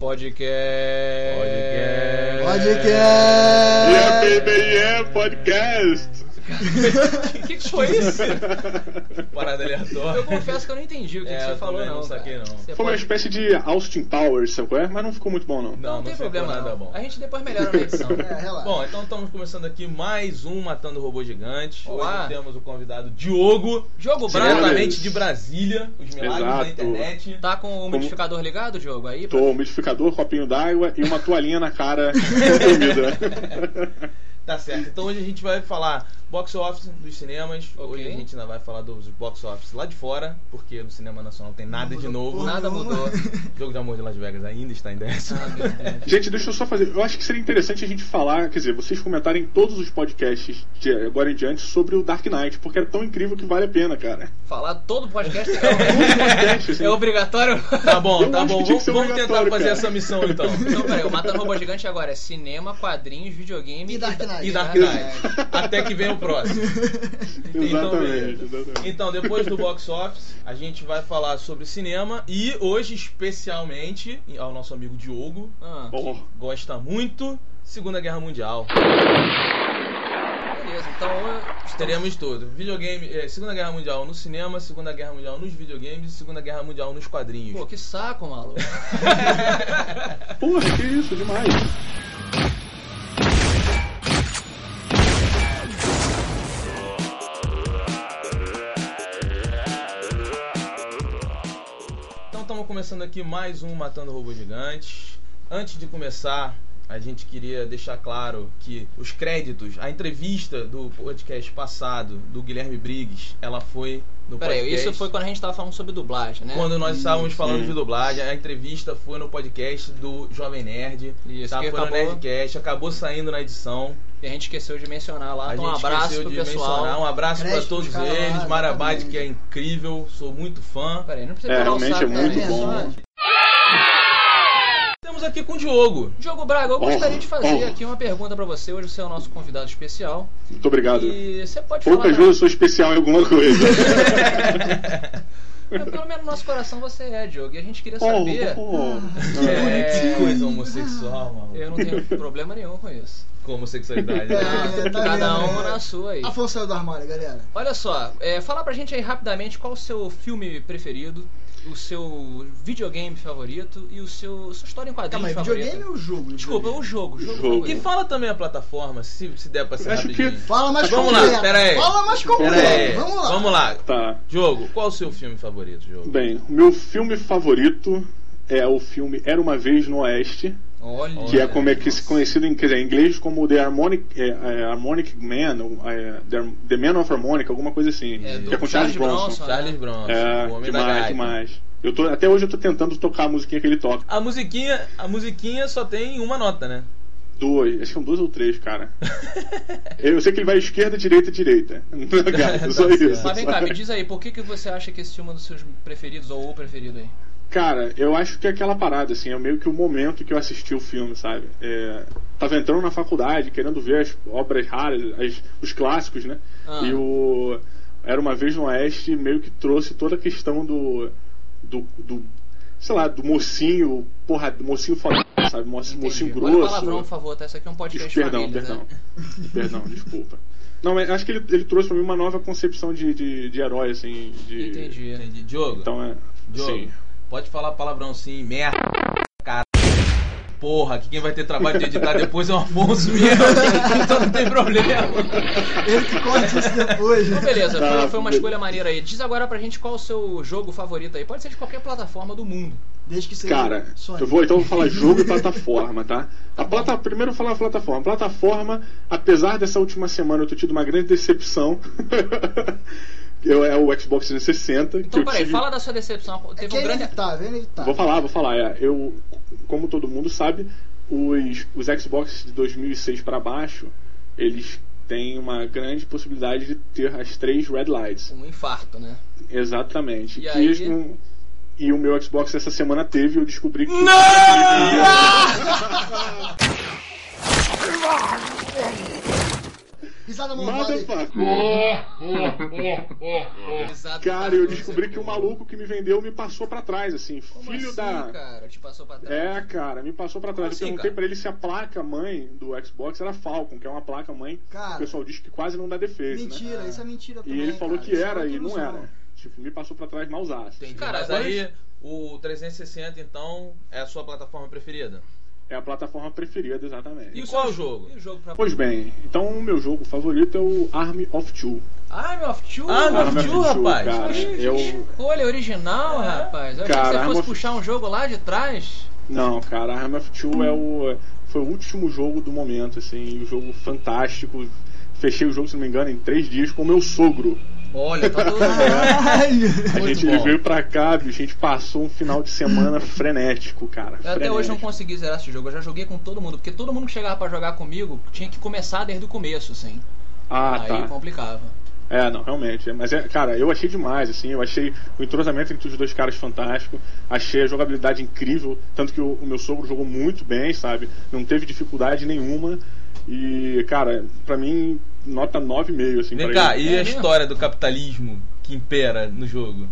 Podcast. Podcast. Yeah, baby, yeah, podcast. O que, que foi isso? Parada aleatória. Eu confesso que eu não entendi o que, É, que você eu falou, não. não saquei, não. Você Foi uma pode- espécie de Austin Powers, sabe qual é? Mas não ficou muito bom, não. Não, Não, não tem problema, nada não. bom. A gente depois melhora na edição. É, relaxa. Bom, então estamos começando aqui mais um Matando Robô Gigante. Olá. Hoje temos o convidado Diogo, Jogo Bravo. diretamente de Brasília, os milagres da Exato. internet. Tá com o umidificador ligado, Diogo? Aí? Tô umidificador, copinho d'água e uma toalhinha na cara. Tá certo. Então hoje a gente vai falar box office dos cinemas. Ok. Hoje a gente ainda vai falar dos box office lá de fora, porque no cinema nacional tem nada de novo. Nada mudou. O jogo de amor de Las Vegas ainda está em décimo. Ah. Gente, deixa eu só fazer. Eu acho que seria interessante a gente falar, quer dizer, vocês comentarem todos os podcasts de agora em diante sobre o Dark Knight, porque é tão incrível que vale a pena, cara. Falar todo podcast Todos os podcasts, assim. é obrigatório. Tá bom, Eu tá bom. Vamos, vamos tentar fazer cara. essa missão então. Então, peraí, o Matando Robô Gigante agora é cinema, quadrinhos, videogame E Dark Knight. E Dark Dark Knight. Até que vem o próximo. Então, Exatamente, beleza. exatamente. Então, depois do box office, a gente vai falar sobre cinema e hoje, especialmente, ao nosso amigo Diogo, Ah, Bom, gosta muito Segunda Guerra Mundial. beleza, então eu- Teremos tudo: videogame, eh, Segunda Guerra Mundial no cinema, Segunda Guerra Mundial nos videogames e Segunda Guerra Mundial nos quadrinhos. Pô, que saco, maluco. Porra, que isso, demais. Estamos começando aqui mais um Matando Robôs Gigantes. Antes de começar, a gente queria deixar claro que os créditos, a entrevista do podcast passado do Guilherme Briggs, ela foi no Peraí, podcast. isso foi quando a gente tava falando sobre dublagem, né? Quando nós estávamos falando de dublagem, a entrevista foi no podcast do Jovem Nerd. Isso, tá? que Foi no acabou- Nerdcast, acabou saindo na edição. E a gente esqueceu de mencionar lá. A Então, um gente abraço esqueceu pro de pessoal. mencionar. Um abraço para todos cara, eles. Marabade, que é incrível, sou muito fã. Peraí, não precisa É, pegar o realmente saco é muito também, bom. só- Estamos aqui com o Diogo. Diogo Braga, eu gostaria Oh, de fazer oh. aqui uma pergunta pra você. Hoje você é o nosso convidado especial. Muito obrigado. E você pode falar. Poucas vezes eu sou especial em alguma coisa. Pelo menos no nosso coração você é, Diogo. E a gente queria Oh, saber. oh. É, Que coisa homossexual, mano. Eu não tenho problema nenhum com isso. Com homossexualidade. É, né? tá Cada um na sua aí. Afonso saiu do armário, galera. Olha só, é, fala pra gente aí rapidamente qual o seu filme preferido, o seu videogame favorito e o seu sua história em Calma quadrinhos aí, favorita. videogame ou jogo? Desculpa, o jogo, o jogo, Jogo. favorito. E fala também a plataforma, se, se der pra ser Acho que- rapidinho. Fala mais Vamos lá, pera aí. Fala mais Pera completo. aí. Vamos lá. Vamos lá. Tá. Jogo, qual o seu filme favorito, Jogo? Bem, o meu filme favorito é o filme Era Uma Vez no Oeste, Olha. que é como é que se conhecido em, quer dizer, em inglês como The Harmonic, é, é, Harmonic Man, ou, é, The, The Man of Harmonica, alguma coisa assim. É, do que é com Charles Charles Bronson. Bronson. Charles Bronson, É, o Homem da demais, Gaita. demais. Eu tô, até hoje eu tô tentando tocar a musiquinha que ele toca. A musiquinha, a musiquinha só tem uma nota, né? Duas, acho que são duas ou três, cara. eu sei que ele vai esquerda, direita, direita. Gaita, só Tá isso. certo. Mas vem cá, me diz aí, por que, que você acha que esse filme é um dos seus preferidos ou o preferido aí? Cara, eu acho que é aquela parada, assim, é meio que o momento que eu assisti o filme, sabe? É, tava entrando na faculdade, querendo ver as obras raras, as- os clássicos, né? Ah. E o Era Uma Vez no Oeste meio que trouxe toda a questão do. do, do sei lá, do mocinho, porra, do mocinho foda, sabe? Mocinho, mocinho Entendi. grosso. Olha palavrão, por favor, tá? Isso aqui é um podcast Perdão, família, perdão. tá? Perdão, desculpa. Não, mas acho que ele, ele trouxe pra mim uma nova concepção de, de, de herói, assim. De, Entendi. Entendi. Diogo, Então é. Diogo, Sim. Pode falar palavrão sim, merda, cara. Porra, aqui quem vai ter trabalho de editar depois é o Afonso mesmo, então não tem problema. Ele que corta isso depois. Então, beleza, Tá, foi, foi uma escolha maneira aí. Diz agora pra gente qual o seu jogo favorito aí. Pode ser de qualquer plataforma do mundo. Desde que seja Cara, Sony. eu vou então eu vou falar jogo e plataforma, tá? A plata, primeiro eu vou falar a plataforma. Plataforma, apesar dessa última semana eu ter tido uma grande decepção, eu, é o Xbox 360. que Então, peraí, tive- fala da sua decepção. É Teve que um é grande. inevitável, é inevitável. Vou falar, vou falar. É, eu, como todo mundo sabe, os, os Xbox de 2006 para baixo, eles têm uma grande possibilidade de ter as três red lights. Um infarto, né? Exatamente. E Que aí? eles não- e o meu Xbox essa semana teve e eu descobri que. Risada malvada. Motherfucker. Cara, eu descobri que o maluco que me vendeu me passou pra trás, assim. Como filho assim, da. cara? Te passou pra trás. É, cara, me passou pra trás. Como eu assim, perguntei cara? pra ele se a placa mãe do Xbox era Falcon, que é uma placa mãe. Cara. o pessoal diz que quase não dá defeito, né? Mentira, isso é mentira E também. ele falou cara. que é era e não era. Tipo, me passou pra trás mal usado. Entendi. Cara, Mas aí o 360 então é a sua plataforma preferida. É a plataforma preferida, exatamente. E qual jogo? E o jogo pra... Pois bem, então o meu jogo favorito é o Army of Two. Army of Two? Army of Army Two, rapaz. cara. Eu... Escolha original, É. rapaz. Eu achei Cara, que você Army fosse of- puxar um jogo lá de trás. Não, cara, Army of Two é o... foi o último jogo do momento, assim, um jogo fantástico. Fechei o jogo, se não me engano, em três dias com o meu sogro. Olha, tá todo... A gente bom. veio pra cá, bicho, a gente passou um final de semana frenético, cara. Eu até hoje não frenético. consegui zerar esse jogo. Eu já joguei com todo mundo, porque todo mundo que chegava pra jogar comigo tinha que começar desde o começo, assim. Ah, Aí tá. complicava. É, não, realmente. Mas, é, cara, eu achei demais, assim. Eu achei o entrosamento entre os dois caras fantástico. Achei a jogabilidade incrível. Tanto que o, o meu sogro jogou muito bem, sabe? Não teve dificuldade nenhuma. E, cara, pra mim, nota 9,5, assim. Vem pra cá, ele. e É a mesmo? história do capitalismo que impera no jogo?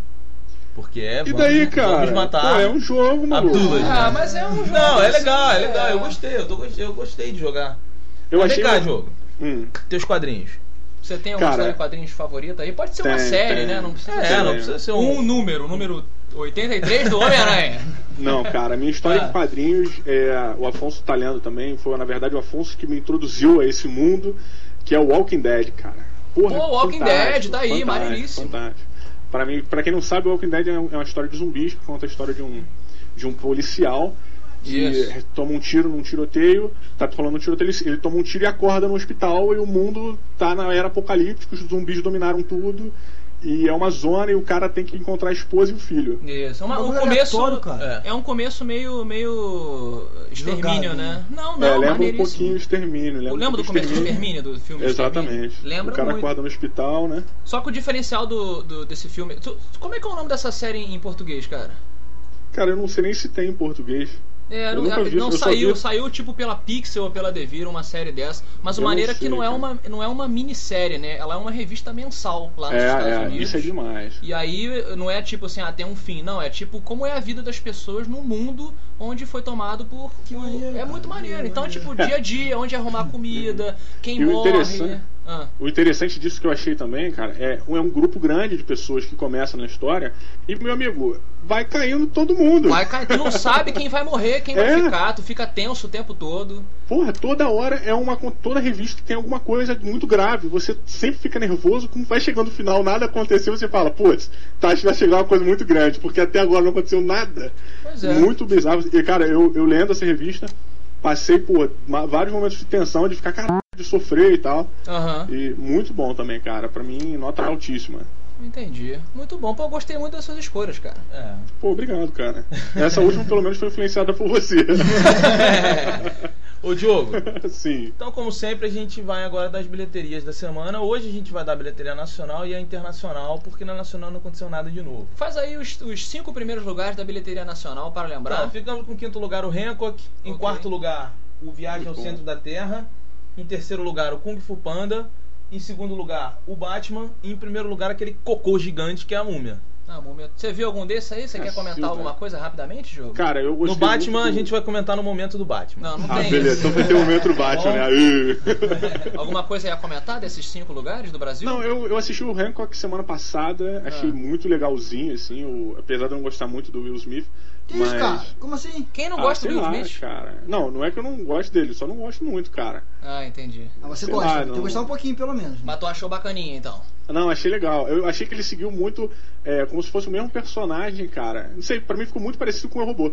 Porque é. E vamos- daí, cara? Vamos matar. Pô, é um jogo. Abdullah. Ah, mas é um jogo. Não, é assim, legal, é legal. é. Eu gostei, eu, tô, eu gostei de jogar. Eu Mas achei. vem cá, um- jogo. Hum. Teus quadrinhos. Você tem alguma história em quadrinhos favorita aí? Pode ser uma tem, série, tem. né? Não precisa É, ser não precisa ser um. um número, o número 83 do Homem-Aranha. Não, cara, a minha história Ah. em quadrinhos, é, o Afonso tá lendo também, foi na verdade o Afonso que me introduziu a esse mundo, que é o Walking Dead, cara. Porra, Pô, Walking Dead, tá aí, maneiríssimo. Fantástico. Pra, mim, pra quem não sabe, o Walking Dead é é uma história de zumbis, que conta a história de um, de um policial que toma um tiro num tiroteio, tá rolando um tiroteio, ele, ele toma um tiro e acorda no hospital e o mundo tá na era apocalíptica, os zumbis dominaram tudo. E é uma zona e o cara tem que encontrar a esposa e o filho. Isso. Uma- um começo. cara. É um começo meio. meio. extermínio, Jogado, né? Não, não, é, lembra um pouquinho extermínio. Lembra, Lembra um do começo do extermínio do filme Exatamente. Extermínio? Lembra o cara muito. acorda no hospital, né? Só que o diferencial do, do- desse filme. tu- como é que é o nome dessa série em português, cara? Cara, eu não sei nem se tem em português. É, Eu não, nunca vi não saiu, vi- saiu tipo pela Pixel ou pela Devir uma série dessa, mas não maneira que sei, não é uma não é uma minissérie, né? Ela é uma revista mensal lá nos Estados É, é, Unidos. isso é demais. E aí não é tipo assim, ah, tem um fim, não, é tipo como é a vida das pessoas no mundo onde foi tomado por. Que por- maneiro, é muito que maneiro. Então, maneiro. tipo, dia a dia, onde arrumar comida, quem E o morre. Ah, O interessante disso que eu achei também, cara, é um, é um grupo grande de pessoas que começam na história e, meu amigo, vai caindo todo mundo. vai cair, tu não sabe quem vai morrer, quem vai É. ficar, tu fica tenso o tempo todo. Porra, toda hora é uma. Toda revista tem alguma coisa muito grave. Você sempre fica nervoso, quando vai chegando no final, nada aconteceu, você fala, putz, tá, vai chegar uma coisa muito grande, porque até agora não aconteceu nada. Pois é. Muito bizarro. E, cara, eu, eu lendo essa revista, passei por vários momentos de tensão, de ficar caralho, de sofrer e tal. Aham. E muito bom também, cara. Pra mim, nota altíssima. Entendi. Muito bom. Pô, eu gostei muito das suas escolhas, cara. É. Pô, obrigado, cara. Essa última, pelo menos, foi influenciada por você. Ô Diogo, Sim. então como sempre a gente vai agora das bilheterias da semana. Hoje a gente vai dar a bilheteria nacional e a internacional, porque na nacional não aconteceu nada de novo. Faz aí os, os cinco primeiros lugares da bilheteria nacional para lembrar. Então, ficamos com o quinto lugar o Hancock, em Ok. quarto lugar o Viagem ao. Centro da Terra, em terceiro lugar o Kung Fu Panda, em segundo lugar o Batman e em primeiro lugar aquele cocô gigante que é a Múmia. Ah, momento. Você viu algum desses aí? Você quer Assisti, comentar cara. alguma coisa rapidamente, jogo? Cara, eu gostei No Batman muito a do- gente vai comentar no momento do Batman. Não, não Ah, tem beleza. isso. Então vai ter o momento do Batman, né? Aí. Alguma coisa aí a comentar desses cinco lugares do Brasil? Não, eu, eu assisti o Hancock semana passada, achei Ah. muito legalzinho, assim, o- apesar de eu não gostar muito do Will Smith. Que mas... isso, cara? Como assim? Quem não Ah, gosta do sei Will lá, Smith? cara. Não, não é que eu não gosto dele, só não gosto muito, cara. Ah, entendi. Ah, você Sei gosta, lá, tem que gostar um pouquinho pelo menos. né? Mas tu achou bacaninha, então. Não, achei legal. Eu achei que ele seguiu muito, é, como se fosse o mesmo personagem, cara. Não sei, pra mim ficou muito parecido com o robô.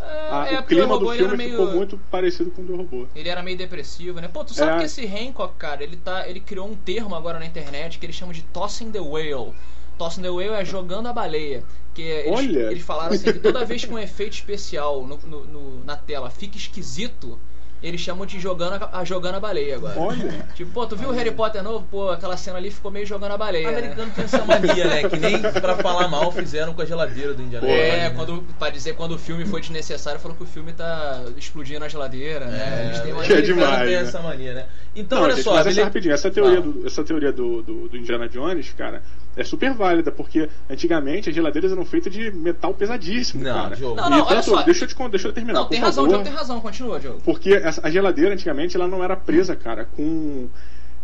Ah, é, o porque clima robô, do filme meio... ficou muito parecido com o do robô. Ele era meio depressivo, né? Pô, tu sabe É. que esse Hancock, cara, ele, tá, ele criou um termo agora na internet que ele chama de Tossing the Whale. Tossing the Whale é jogando a baleia. Que eles, Olha! eles falaram assim que toda vez que um efeito especial no- no- no- na tela fica esquisito, Eles chamam de jogando a, a- jogando a baleia agora. Olha. Tipo, pô, tu viu o Harry Potter novo? Pô, aquela cena ali ficou meio jogando a O baleia. né? americano tem essa mania, né? Que nem pra falar mal fizeram com a geladeira do Indiana É, Jones. quando, pra dizer quando o filme foi desnecessário, falou que o filme tá explodindo na geladeira, né? Eles têm uma... que é demais, tem né? essa mania, né? Então, Não, olha gente, só, mas a essa bilhe- rapidinho, essa teoria, do, essa teoria do, do, do Indiana Jones, cara, é super válida, porque antigamente as geladeiras eram feitas de metal pesadíssimo, Não, cara. Diogo. Não, E não, olha tanto- só. Deixa eu, te, deixa eu terminar, Não, tem por razão, favor. Diogo, tem razão. Continua, Diogo. Porque essa- a geladeira antigamente ela não era presa, cara, com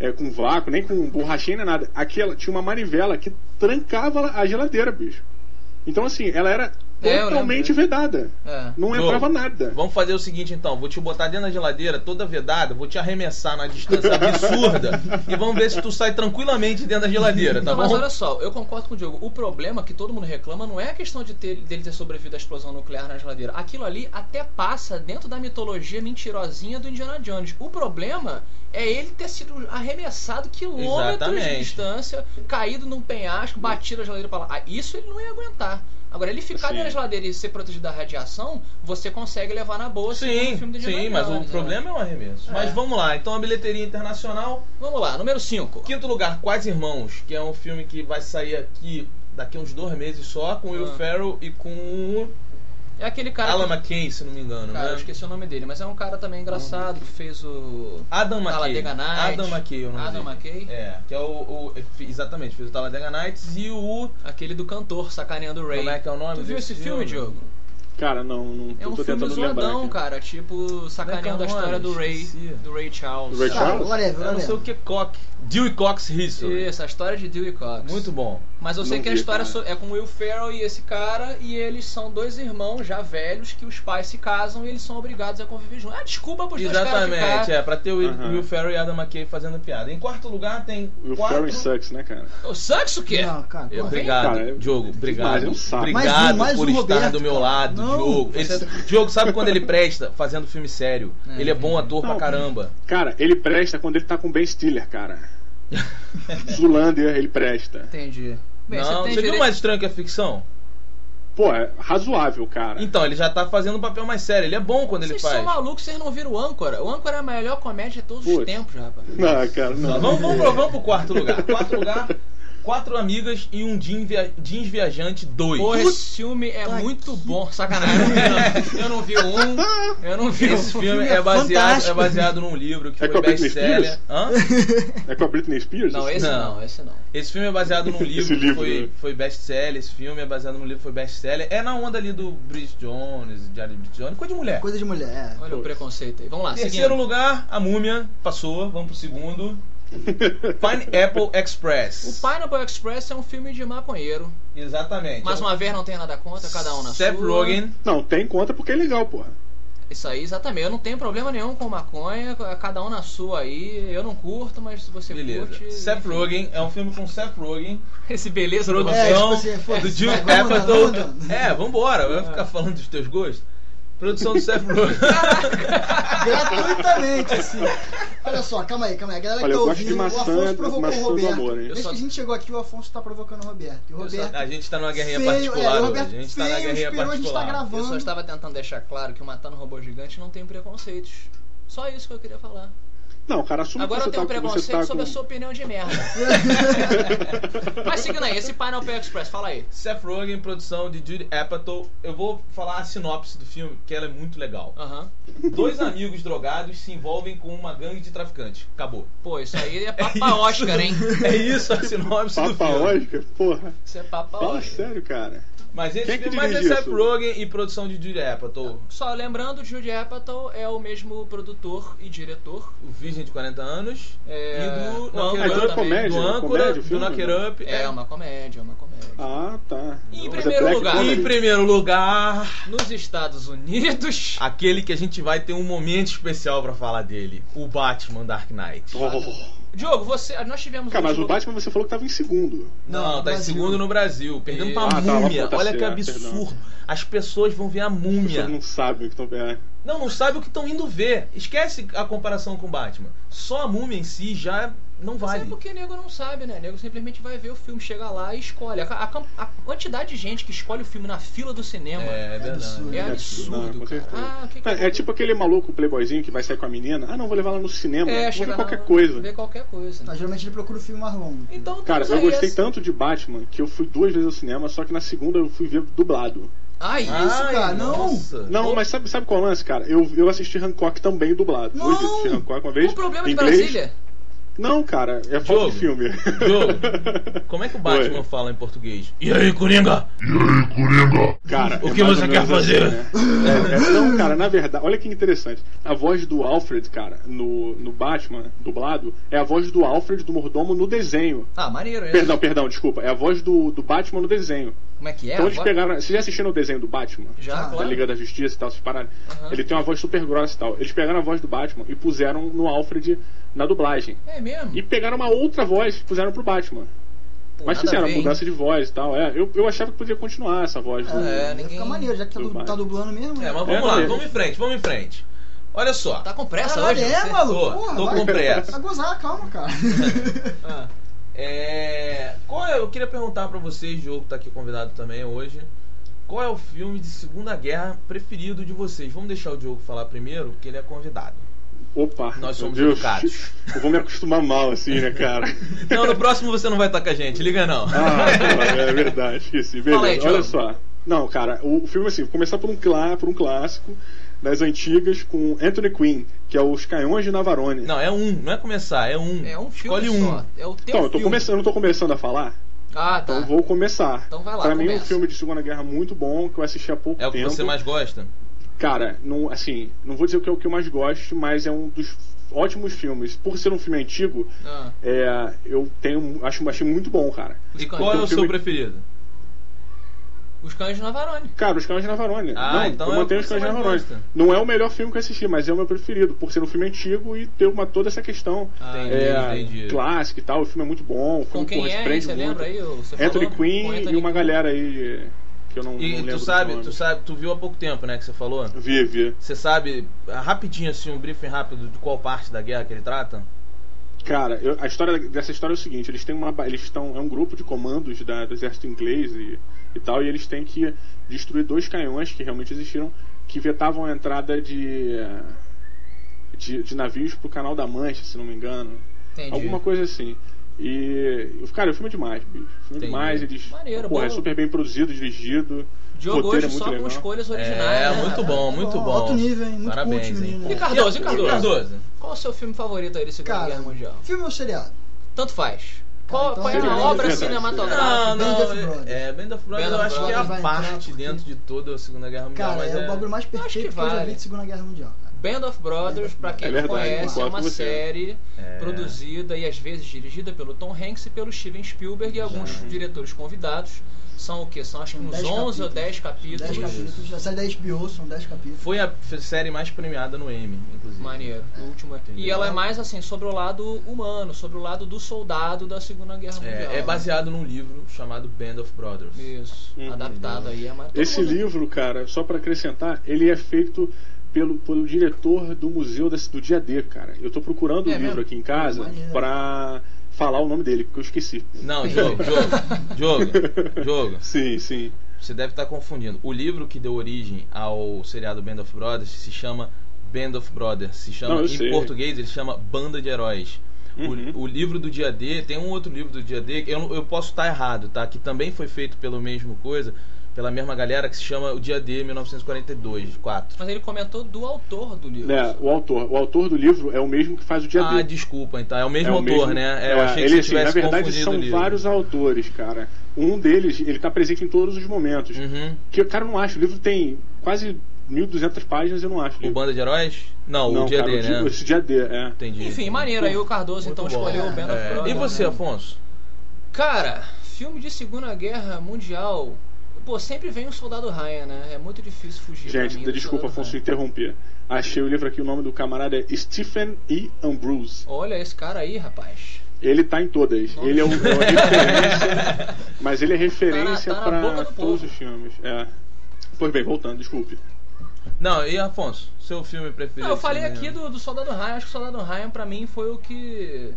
é, com vácuo, nem com borrachinha nem nada. Aqui ela tinha uma manivela que trancava a geladeira, bicho. Então assim, ela era totalmente lembro. vedada. É. Não entrava nada. Vamos fazer o seguinte então, vou te botar dentro da geladeira toda vedada, vou te arremessar na distância absurda e vamos ver se tu sai tranquilamente dentro da geladeira, tá não, bom? mas olha só, eu concordo com o Diogo. O problema que todo mundo reclama não é a questão de ter, dele ter sobrevivido à explosão nuclear na geladeira. Aquilo ali até passa dentro da mitologia mentirosinha do Indiana Jones. O problema é ele ter sido arremessado quilômetros Exatamente. de distância, caído num penhasco, batido a geladeira pra lá. Ah, isso ele não ia aguentar. Agora, ele ficar dentro da geladeira e ser protegido da radiação, você consegue levar na segundo Sim, o filme Indiana sim, mas o Jones, né? problema é o arremesso. É. Mas vamos lá, então a bilheteria internacional. Vamos lá, número 5. Quinto lugar, Quase Irmãos, que é um filme que vai sair aqui daqui a uns dois meses só, com Will Ah. Ferrell e com o É aquele cara. Alan que- McKay, se não me engano, Cara, eu né? esqueci o nome dele, mas é um cara também engraçado que fez o. Adam McKay. Talladega Nights. Adam McKay, o nome Adam dele. McKay? É, que é o, o- exatamente, fez o Talladega Nights e o Aquele do cantor sacaneando o Ray. Como é que é o nome Tu viu esse filme, filme? Diogo? Cara, não, não É tô um filme tentando lembrar. zoadão, aqui. cara. Tipo, sacaneando é a é o história do Ray. Esqueci. Do Ray Charles. Do Ray Charles? whatever, eu não sei o whatever. que Cox. Dewey Cox History. Isso, a história de Dewey Cox. Muito bom. Mas eu sei Não que a história so- é com o Will Ferrell e esse cara, e eles são dois irmãos já velhos que os pais se casam e eles são obrigados a conviver juntos. Ah, desculpa pros dois caras Exatamente, ficar... é, pra ter o Will. Will Ferrell e Adam McKay fazendo piada. Em quarto lugar tem O quatro... Ferry sucks, né, cara? O Sucks o quê? Não, cara, É, porra. Obrigado, Cara, é- Diogo. Obrigado. demais, é um. Obrigado Mais um, mais por um estar Roberto, do meu cara. lado, Não, Diogo. Ele- você- Diogo, sabe quando ele presta fazendo filme sério? É, ele é bom ator pra Não. caramba. Cara, ele presta quando ele tá com Ben Stiller, cara. Zulander, ele presta. Entendi. Bem, não, você você, viu mais estranho que a ficção? Pô, é razoável, cara. Então, ele já tá fazendo um papel mais sério. Ele é bom quando ele Vocês faz. são malucos, vocês não viram o Âncora. O Âncora é a melhor comédia de todos os Putz. tempos, rapaz. Não, cara, não. Vamos, vamos, vamos pro quarto lugar. Quarto lugar, quatro amigas e um jean via- jeans viajante 2. Porra, esse filme é muito bom. Sacanagem. Eu não vi um, eu não vi o Esse um. filme filme é é baseado, é baseado num livro que É foi best-seller. É com a Britney Spears? Não, esse Não. não, esse não. Esse filme é baseado num livro Esse que livro, foi, né? foi best-seller. Esse filme é baseado num livro que foi best-seller. É na onda ali do Bridget Jones, Diário de Bridget Jones, coisa de mulher. Coisa de mulher, é. Olha o preconceito aí. Vamos lá, Terceiro seguindo. lugar, a múmia passou. Vamos pro segundo. Pineapple Express. O Pineapple Express é um filme de maconheiro. Exatamente. Mais uma vez, não tem nada contra, cada um na Seth sua. Rogen. Não, tem conta porque é legal, porra. Isso aí, exatamente. Eu não tenho problema nenhum com maconha, cada um na sua aí. Eu não curto, mas se você Beleza. curte... Seth enfim. Rogen é um filme com Seth Rogen. Esse beleza Produção É, tipo assim, do Jill Apatow. É, vambora. Vai ficar falando dos teus gostos. Produção do Seth Rogen. Gratuitamente, assim. Olha só, calma aí, calma aí. A galera Olha, que tá eu gosto de ouvindo, o maçã, Afonso provocou o Roberto. amor? Desde Eu que só- a gente chegou aqui, o Afonso tá provocando o Roberto. E o Eu só- Roberto A gente tá numa guerrinha feio, particular é, o hoje. Roberto A gente tá na feio, guerrinha inspirou, a gente tá particular. gravando. Eu só estava tentando deixar claro que o Matando Robô Gigante não tem preconceitos. Só isso que eu queria falar. Não, cara, assume Agora eu que tenho um você tá, você preconceito tá sobre com... a sua opinião de merda. Mas seguindo aí, esse Pineapple Express, fala aí. Seth Rogen, produção de Judy Apatow. Eu vou falar a sinopse do filme, que ela é muito legal. Aham. Dois amigos drogados se envolvem com uma gangue de traficantes. Acabou. Pô, isso aí é É papa isso. Oscar, hein? É isso a sinopse do Papa filme. Oscar? Porra. Isso é papa Fala Oscar. sério, cara. Mas esse Quem que filme mas é? Rogen e produção de Judy Apatow. Só lembrando, Jude Apatow é o mesmo produtor e diretor. O Virgem de 40 anos. É, E do o Knock Âncora It Mas é Up. comédia, do é âncora, comédia do filme, Knock It né? Up. É uma comédia, é uma comédia. Ah, tá. E em Mas é primeiro black lugar- comedy. Em primeiro lugar, Nos Estados Unidos. aquele que a gente vai ter um momento especial pra falar dele. O Batman Dark Knight. Oh. Diogo, você, nós tivemos Cara, mas último- o Batman você falou que tava em segundo. Não, Não, tá em Brasil. segundo no Brasil. Perdendo pra Ah, tá, múmia. tá Olha que absurdo. As pessoas vão ver a As múmia. pessoas não sabem o que estão vendo. Não, não sabe o que estão indo ver. Esquece a comparação com o Batman. Só a múmia em si já não Mas vale. é porque nego não sabe, né? Nego simplesmente vai ver o filme, chega lá e escolhe. A, a- a quantidade de gente que escolhe o filme na fila do cinema É, é verdade. absurdo. é Não, absurdo, certeza. Ah, o que que É, é tipo aquele maluco playboyzinho que vai sair com a menina. Ah, não, vou levar ela no cinema. É, vou ver qualquer coisa. Ver qualquer coisa. Mas geralmente ele procura o filme mais longo. Então, Cara, eu gostei esse- tanto de Batman que eu fui duas vezes ao cinema, só que na segunda eu fui ver dublado. Ah, isso, Ai, cara, não. nossa. Não, mas sabe, sabe qual é o lance, cara? Eu, eu assisti Hancock também dublado. Não! Hoje eu assisti Hancock uma vez. O problema em de inglês. Brasília. Não, cara, é falta Jogo. de filme. Diogo, como é que o Batman Oi. fala em português? E aí, Coringa? Cara, O é que mais você quer menos fazer? assim, né? É, é, não, cara, na verdade, olha que interessante. A voz do Alfred, cara, no, no Batman, dublado, é a voz do Alfred do mordomo no desenho. Ah, maneiro esse. Perdão, perdão, desculpa. É a voz do, do Batman no desenho. Como é que é? então eles pegaram. Vocês já assistiram o desenho do Batman? Já, Ah, Da claro. Liga da Justiça e tal, essas paradas. Aham. Ele tem uma voz super grossa e tal. Eles pegaram a voz do Batman e puseram no Alfred na dublagem. É mesmo? E pegaram uma outra voz e puseram pro Batman. Pô, Mas fizeram hein? mudança de voz e tal. É, eu, eu achava que podia continuar essa voz. do- É, Ia ninguém- ficar maneiro, já que tá, do tá dublando mesmo. É, né? mas vamos É, lá, vamos em frente, vamos em frente. Olha só. Tá com pressa Caralho, hoje? é, maluco. Tô, Porra, tô vai. com pressa. Vai gozar, calma, cara. Ah, É, qual é, eu queria perguntar pra vocês, Diogo tá aqui convidado também hoje. Qual é o filme de Segunda Guerra preferido de vocês? Vamos deixar o Diogo falar primeiro, porque ele é convidado. Opa, Nós somos Deus. educados. Eu vou me acostumar mal assim, né, cara? Não, no próximo você não vai estar com a gente, liga não. Ah, pô, é verdade, esqueci. Beleza, aí, olha só. Não, cara, o, filme assim, vou começar por um, clá, por um clássico das antigas com Anthony Quinn, que é Os Canhões de Navarone. Não, é um, não é começar, é um. é um filme Escolhe um. só. É o teu então, eu tô filme. começando, eu não tô começando a falar, Ah, tá. então vou começar. Então vai lá, pra mim é um começa. filme de Segunda Guerra muito bom, que eu assisti há pouco É o que tempo. você mais gosta? Cara, não, assim, não vou dizer que é o que eu mais gosto, mas é um dos ótimos filmes. Por ser um filme antigo, Ah. é, eu tenho, acho, achei muito bom, cara. E qual é o filme- seu preferido? Os cães de Navarone. Cara, Os Cães de Navarone. Ah, não, então eu é mantenho Os Cães de Navarone. gosta. Não é o melhor filme que eu assisti, mas é o meu preferido, por ser um filme antigo e ter uma, toda essa questão Ah, Entendi, é, entendi. clássica e tal. O filme é muito bom. O Com filme, quem porra, é, prende Você muito. lembra aí? Você Anthony? Quinn Com e Anthony uma galera aí que eu não, não E lembro tu sabe, tu sabe, tu viu há pouco tempo, né, que você falou? Vi, vi. Você sabe, rapidinho assim, um briefing rápido de qual parte da guerra que ele trata? Cara, eu- a história dessa história é o seguinte: eles têm uma, eles estão, é um grupo de comandos da, do exército inglês e, e tal, e eles têm que destruir dois canhões que realmente existiram, que vetavam a entrada de de, de navios pro Canal da Mancha, se não me engano, Entendi. alguma coisa assim. E, cara, o filme é demais, bicho. O filme é demais, eles, Maneiro, porra, é super bem produzido, dirigido. Jogo hoje é só com legal. escolhas originais. É, né? muito bom, muito bom. Alto nível, hein? Muito Parabéns, cult, hein? menino. E Cardoso, e Cardoso? Cardoso? Qual é o seu filme favorito aí de Segunda Cara, Guerra Mundial? filme ou seriado? Tanto faz. Qual, então qual é a seriado, obra cinematográfica? Não, Band não, é, Band of Brothers Band eu acho que é a parte dentro de toda a Segunda Guerra Mundial, Cara, mas é o bagulho mais Acho que perfeito que, eu já vi de Segunda Guerra Mundial. Band of Brothers, pra quem É não verdade, conhece, é uma você. série É. produzida e às vezes dirigida pelo Tom Hanks e pelo Steven Spielberg e alguns diretores convidados. São o que? São acho que uns 10 11 ou 10 capítulos. 10 capítulos. A série da HBO são 10 capítulos. foi a série mais premiada no Emmy, inclusive. Maneiro, o último. é-. E ela é mais assim, sobre o lado humano, sobre o lado do soldado da Segunda Guerra Mundial. É, é baseado num livro chamado Band of Brothers. Isso, Uhum. adaptado aí. É Esse mundo- livro, cara, só pra acrescentar, ele é feito pelo, pelo diretor do museu desse- do dia D, cara. Eu tô procurando o É livro mesmo? aqui em casa Maneiro. pra falar o nome dele, porque eu esqueci. Não, jogo, jogo, jogo, jogo. Sim, sim. Você deve estar confundindo. O livro que deu origem ao seriado Band of Brothers se chama Band of Brothers. Se chama, Não, em sei. português, ele chama Banda de Heróis. O- Uhum. O, livro do dia D, tem um outro livro do dia D, que eu, eu posso estar errado, tá? Que também foi feito pelo mesmo coisa, pela mesma galera, que se chama O Dia D 1942, 4. Mas ele comentou do autor do livro. É, o autor. O autor do livro é o mesmo que faz o dia Ah, D. desculpa, então. É o mesmo É o autor, mesmo- né? É, eu é, achei que ele, você assim, tivesse na verdade, confundido são o vários autores, cara. Um deles, ele tá presente em todos os momentos. Uhum. Que, cara, eu não acho. O livro tem quase 1.200 páginas, eu não acho. O livro. Banda de Heróis? Não, não, o Dia cara, D, o né? dia- esse dia D, é. Entendi. Enfim, maneiro. Aí o Cardoso então Muito bom. escolheu o of É. E você? Afonso? Cara, filme de Segunda Guerra Mundial. Pô, sempre vem o Soldado Ryan, né? É muito difícil fugir. Gente, mim desculpa, Afonso, Ryan. interromper. Achei o livro aqui, o nome do camarada é Stephen E. Ambrose. Olha esse cara aí, rapaz. Ele tá em todas. Nossa. Ele é, o, é uma referência. mas ele é referência Tá tá do todos os filmes. É. Pois bem, voltando, desculpe. Não, e Afonso, seu filme preferido? Não, eu falei aqui do, do Soldado Ryan. Acho que o Soldado Ryan pra mim foi o que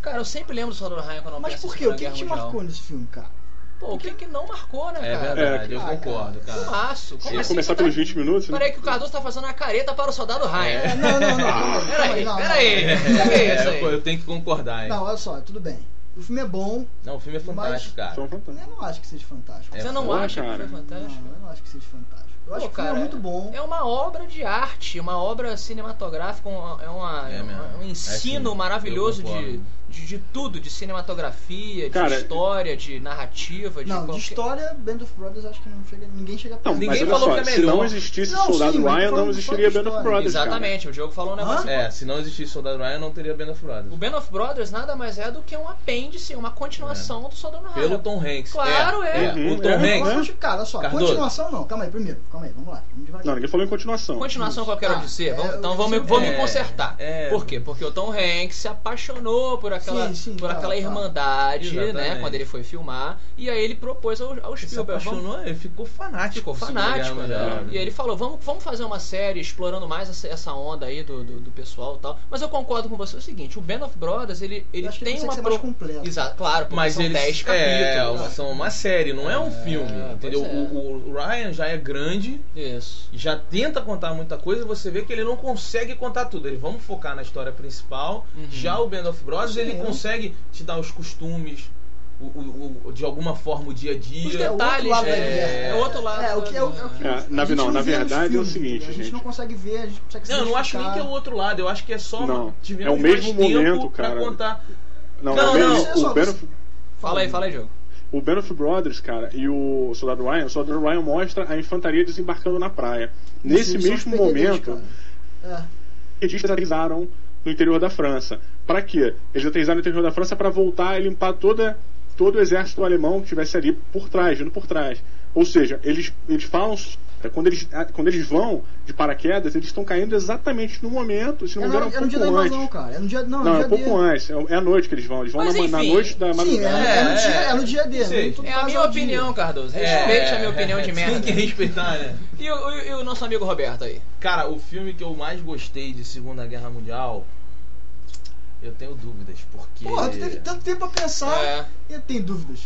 Cara, eu sempre lembro do Soldado Ryan quando eu Mas por quê? O que, que te Mundial. marcou nesse filme, cara? Pô, o que que não marcou, né, É cara? verdade, eu Ah, concordo, cara. cara. Filmaço. Como Ia assim? começar pelos tá... 20 minutos, né? Peraí que o Cardoso tá fazendo uma careta para o Soldado Ryan. É, não, não, não. Peraí, não, peraí. não, que é É, eu tenho que concordar, hein? Não, olha só, tudo bem. O filme é bom, Não, o filme é fantástico, cara. Eu não acho que seja fantástico. É Você não foda, acha que cara. foi Não, fantástico? eu não acho que seja fantástico. Eu acho Pô, que o filme é muito bom. É uma obra de arte, uma obra cinematográfica, uma- é, uma, É é mesmo. um ensino É maravilhoso eu de. De, de tudo, de cinematografia, de Cara, história, de narrativa, de Não, de qualquer... história, Band of Brothers acho que não chega, ninguém chega perto. Não, Ninguém falou só, que é se melhor. não existisse Não, Soldado sim, Ryan, não existiria de Band of. Brothers, cara. Exatamente, o Diogo falou um negócio É, se não existisse Soldado Ryan, não teria Ben of Brothers. O Band of Brothers nada mais é do que um apêndice, uma continuação do Soldado Ryan. Pelo Tom Hanks. Claro, é. Uhum, O Tom é. Hanks. Cara, olha só, Cardoso. continuação não. Calma aí, primeiro, calma aí, vamos lá. Vamos. Não, ninguém falou em continuação. Continuação que eu quero Ah, dizer. é, Vamos- então vou, me, é, consertar. é. Por quê? Porque o Tom Hanks se apaixonou por aquela, Sim, sim, por tá, aquela tá. irmandade, né? Exatamente. Quando ele foi filmar. E aí ele propôs ao, ao Ele se Spielberg. vamos- apaixonou, ele ficou fanático. Ficou fanático, né? Mundial. E aí ele falou, vamos, vamos fazer uma série explorando mais essa, essa onda aí do, do, do pessoal e tal. Mas eu concordo com você é o seguinte, o Band of Brothers, ele, ele tem ele uma... ser mais completo. Exato, claro, porque Mas são eles 10 é, capítulos. uma- são uma série, não é, um É, filme, pois entendeu? é. O, o- Ryan já é grande, Isso. já tenta contar muita coisa, e você vê que ele não consegue contar tudo. Ele vamos focar na história principal. Uhum. Já o Band of Brothers, Sim, ele consegue te dar os costumes, o, o- o- de alguma forma o dia a Os dia. É o outro detalhes, é, guerra. é outro lado. É, o que é o, é o que É, na- gente não, na verdade é o filmes, seguinte? A gente gente. não consegue ver, a gente consegue se Não, eu não acho nem que é o outro lado, eu acho que é só Não, é o mesmo momento, pra cara. contar. Não, Não, não. Olha só, o ben você- of, Fala aí, fala aí, jogo. o Ben of Brothers, cara, e o Soldado Ryan, o Soldado Ryan mostra a infantaria desembarcando na praia. Nesse são mesmo os momento. É. eles aterrizaram no interior da França. Pra quê? Eles aterrizaram no interior da França para voltar e limpar toda, todo o exército alemão que estivesse ali por trás, vindo por trás. Ou seja, eles, eles falam. Quando eles, quando eles vão de paraquedas, eles estão caindo exatamente no momento, se não É me no, engano, é um no dia da pouco invasão, antes. cara. É no dia, não, Não, no é dia um pouco antes. É, é à noite que eles vão. Eles vão Mas na, na noite da Sim, é, madrugada. é, no É, dia, é. é no dia D. Sim. não tudo É a minha opinião, Cardoso. Respeite a minha opinião de Tem que merda. respeitar, né? E o, e o- e o nosso amigo Roberto aí? Cara, o filme que eu mais gostei de Segunda Guerra Mundial, eu tenho dúvidas, porque. Porra, tu teve tanto tempo pra pensar É. e tem dúvidas.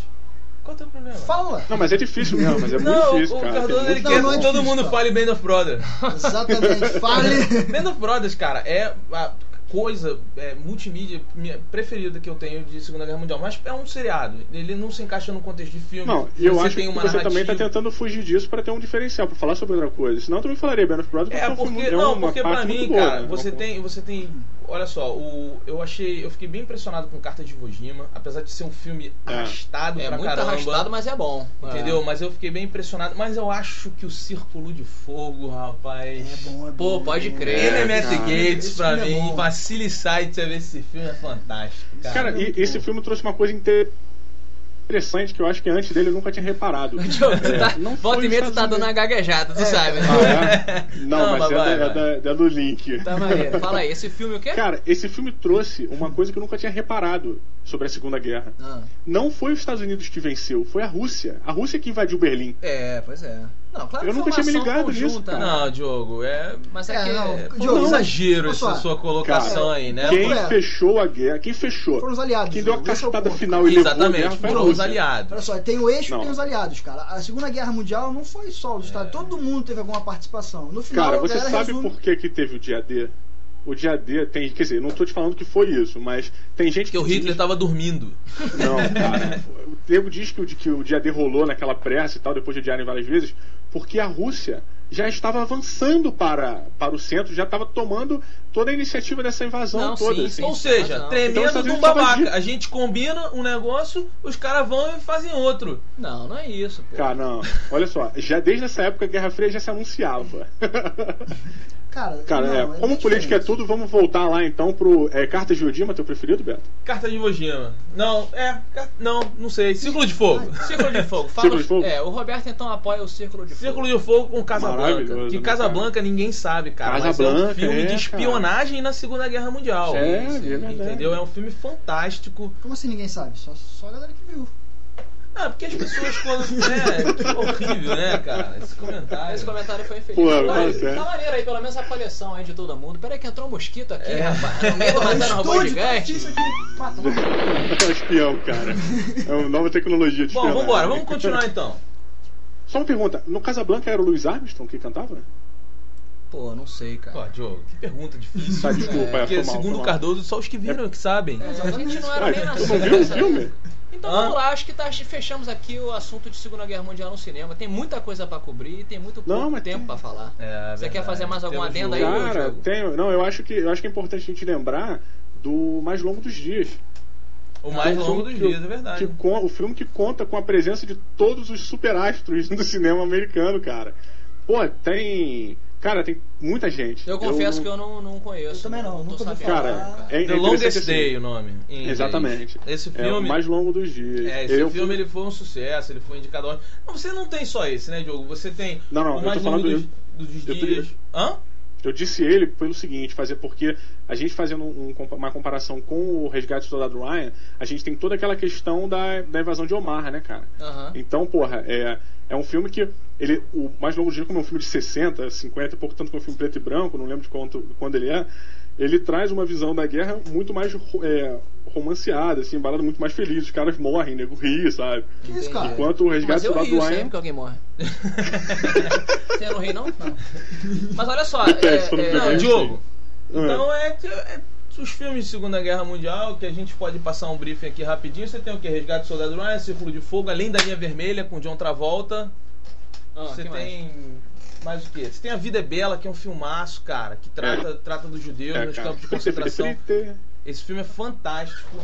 Qual é o teu problema? Fala! Não, mas é difícil mesmo, mas é muito Não, difícil, o cara. Cardoso ele muito- Não, quer não é que todo difícil, mundo cara. fale Band of Brothers. Exatamente, fale! Band of Brothers, cara, é a coisa é, multimídia minha preferida que eu tenho de Segunda Guerra Mundial. Mas é um seriado. Ele não se encaixa no contexto de filme. Não, e eu Você acho tem que você também tá narrativa. tentando fugir disso pra ter um diferencial, pra falar sobre outra coisa. Senão eu também falaria Ben of Brothers É um filme- porque é não, uma porque pra parte mim, muito boa, cara, né? você tem, você tem, olha só, o eu achei, eu fiquei bem impressionado com Carta de Iwo Jima, apesar de ser um filme É. arrastado É pra muito caramba. arrastado, mas é bom. Entendeu? É. Mas eu fiquei bem impressionado. Mas eu acho que o Círculo de Fogo, rapaz. É bom, é bom. Pô, pode é crer. Ele é É, Matt. Gates Esse pra filme é mim. bom. Vacile você ver esse filme é fantástico. Cara, Cara, e esse filme trouxe uma coisa inte- interessante que eu acho que antes dele eu nunca tinha reparado. Diogo, tu tá, É, não volta e meia tu tá dando uma gaguejada, tu É. sabe, né? Ah, é? Não, Não, mas, mas é, vai, da, é, vai. da, é do link. Tá maneiro. Fala aí, esse filme o quê? Cara, esse filme trouxe uma coisa que eu nunca tinha reparado sobre a Segunda Guerra. Ah. Não foi os Estados Unidos que venceu, foi a Rússia. A Rússia que invadiu Berlim. É, pois é. Não, claro Eu que nunca tinha me ligado nisso? Não, Diogo, é. Mas é, É, que... não, Foi Diogo, um exagero essa sua colocação Cara, aí, né? Quem É. fechou a guerra, quem fechou, Foram os aliados. quem deu a é ponto. final e Exatamente, foram os aliados. Olha só, tem o eixo e tem os aliados, cara. A Segunda Guerra Mundial não foi só os Estados Todo mundo teve alguma participação. No final, Cara, você sabe resume... por que, que teve o dia D? O dia D tem. Quer dizer, não tô te falando que foi isso, mas tem gente Porque que. o Hitler diz- tava dormindo. Não, cara. O Diego diz que o, que o dia D rolou naquela pressa e tal, depois de adiarem várias vezes, porque a Rússia já estava avançando para, para o centro, já estava tomando toda a iniciativa dessa invasão Não, toda. sim, assim. sim. Ou seja, Então, tremendo de um babaca. de- A gente combina um negócio, os caras vão e fazem outro. Não, não é isso, pô. Cara, não. Olha só, já desde essa época a Guerra Fria já se anunciava. Cara, Cara, não, é, é como bem política é tudo, vamos voltar lá então pro é, Cartas de Odima, teu preferido, Beto? Carta de Iwo Jima. Não, é. Não, não sei. Círculo de Fogo. Círculo de Fogo. Fala, Círculo de Fogo? É, o Roberto então apoia o Círculo de Fogo. Círculo de Fogo com Casablanca. Maravilhoso, Que né, Casablanca ninguém sabe, cara. mas é um Casablanca, filme é, de espionagem na Segunda Guerra Mundial. É, sim, é verdade. Entendeu? É um filme fantástico. Como assim ninguém sabe? Só, só a galera que viu. Ah, porque as pessoas quando. né, que horrível, né, cara? Esse comentário. Esse comentário foi infeliz. Pô, Mas, fala sério. tá maneiro aí, pelo menos a coleção aí de todo mundo. Peraí que entrou um mosquito aqui, É. rapaz. No meio do matando robô Estúdio, tá gigante. difícil aqui. É um espião, cara. É uma nova tecnologia de Bom, vambora, vamos continuar então. Só uma pergunta. No Casablanca era o Louis Armstrong que cantava? Pô, não sei, cara. Pô, Diogo, que pergunta difícil. Tá, desculpa, é, Porque mal, segundo o. Cardoso, só os que viram que sabem. É, a gente não era nem tu nascido não viu o filme? Então Hã? vamos lá, acho que tá, fechamos aqui o assunto de Segunda Guerra Mundial no cinema. Tem muita coisa pra cobrir e tem muito Não, tempo tem- pra falar. É, Você quer fazer mais algum Temos adendo aí, Cara, tenho. Não, eu acho que eu acho que é importante a gente lembrar do mais longo dos dias. O mais Um longo filme dos que- dias, é verdade. que o filme que conta com a presença de todos os superastros do cinema americano, cara. Pô, tem. Cara, tem muita gente. Eu confesso que eu não, não conheço. Eu também não, tô nunca ouvi sabendo. falar. Cara, é, é The interessante Longest assim. Day, o nome. em inglês. Exatamente. Esse É o filme. mais longo dos dias. É, esse é um filme ele foi um sucesso, ele foi indicado. Não, você não tem só esse, né, Diogo? Você tem Não, não, o eu mais tô falando dos, do- dos eu tô- dias. Hã? Eu disse ele pelo seguinte, fazer porque a gente fazendo um- uma comparação com o Resgate do Soldado Ryan, a gente tem toda aquela questão da, da invasão de Omar, né, cara? Aham. Então, porra, é, é um filme que ele, o mais longo dia como é um filme de 60, 50 e pouco tanto que é um filme preto e branco, não lembro de quanto, quando ele é, ele traz uma visão da guerra muito mais é, romanceada, assim, balada muito mais feliz, os caras morrem, nego ri, sabe? Que isso, cara? Enquanto o Resgate Mas do eu Soldado rio Ryan... sempre que alguém morre. Você não ri, não? Não. Mas olha só. É, é, primeiro. Não, É, Diogo. sim. Então é, é os filmes de Segunda Guerra Mundial, que a gente pode passar um briefing aqui rapidinho. Você tem o que? Resgate do Soldado Ryan, Círculo de Fogo, Além da Linha Vermelha, com John Travolta. Ah, Você que mais? Mais o quê? Você tem A Vida é Bela, que é um filmaço, cara, que trata, trata dos judeus É, nos campos de concentração. Esse filme é fantástico.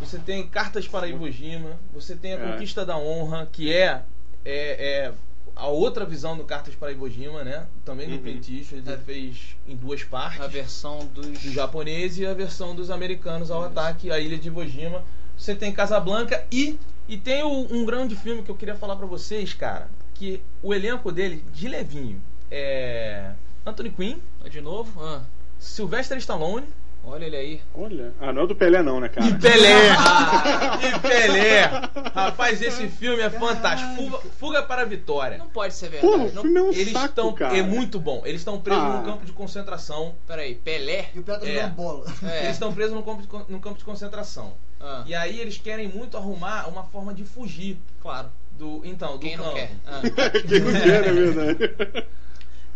Você tem Cartas para Iwo Jima, você tem A É. Conquista da Honra, que é, é, é a outra visão do Cartas para Iwo Jima, né? Também do Uhum. Clint Eastwood, ele É. fez em duas partes. A versão dos. dos japoneses e a versão dos americanos ao ataque à ilha de Iwo Jima. Você tem Casablanca e e tem um grande filme que eu queria falar pra vocês, cara, que o elenco dele de levinho é Anthony Quinn, De novo? Ah, Sylvester Stallone olha ele aí. Olha, ah, não é do Pelé não, né, cara? e Pelé. e Pelé. Rapaz, esse filme é fantástico. Fuga, Fuga para a Vitória. Não pode ser Porra, verdade. o Não... filme é um Eles saco, estão cara. é muito bom. Eles estão presos Ah. num campo de concentração. Peraí, Pelé? E o pior tá É. jogando bola. É. Eles estão presos num campo de, num campo de concentração. Ah, E aí eles querem muito arrumar uma forma de fugir claro. Do então do Quem não quer? Ah. Quem não quer, é verdade.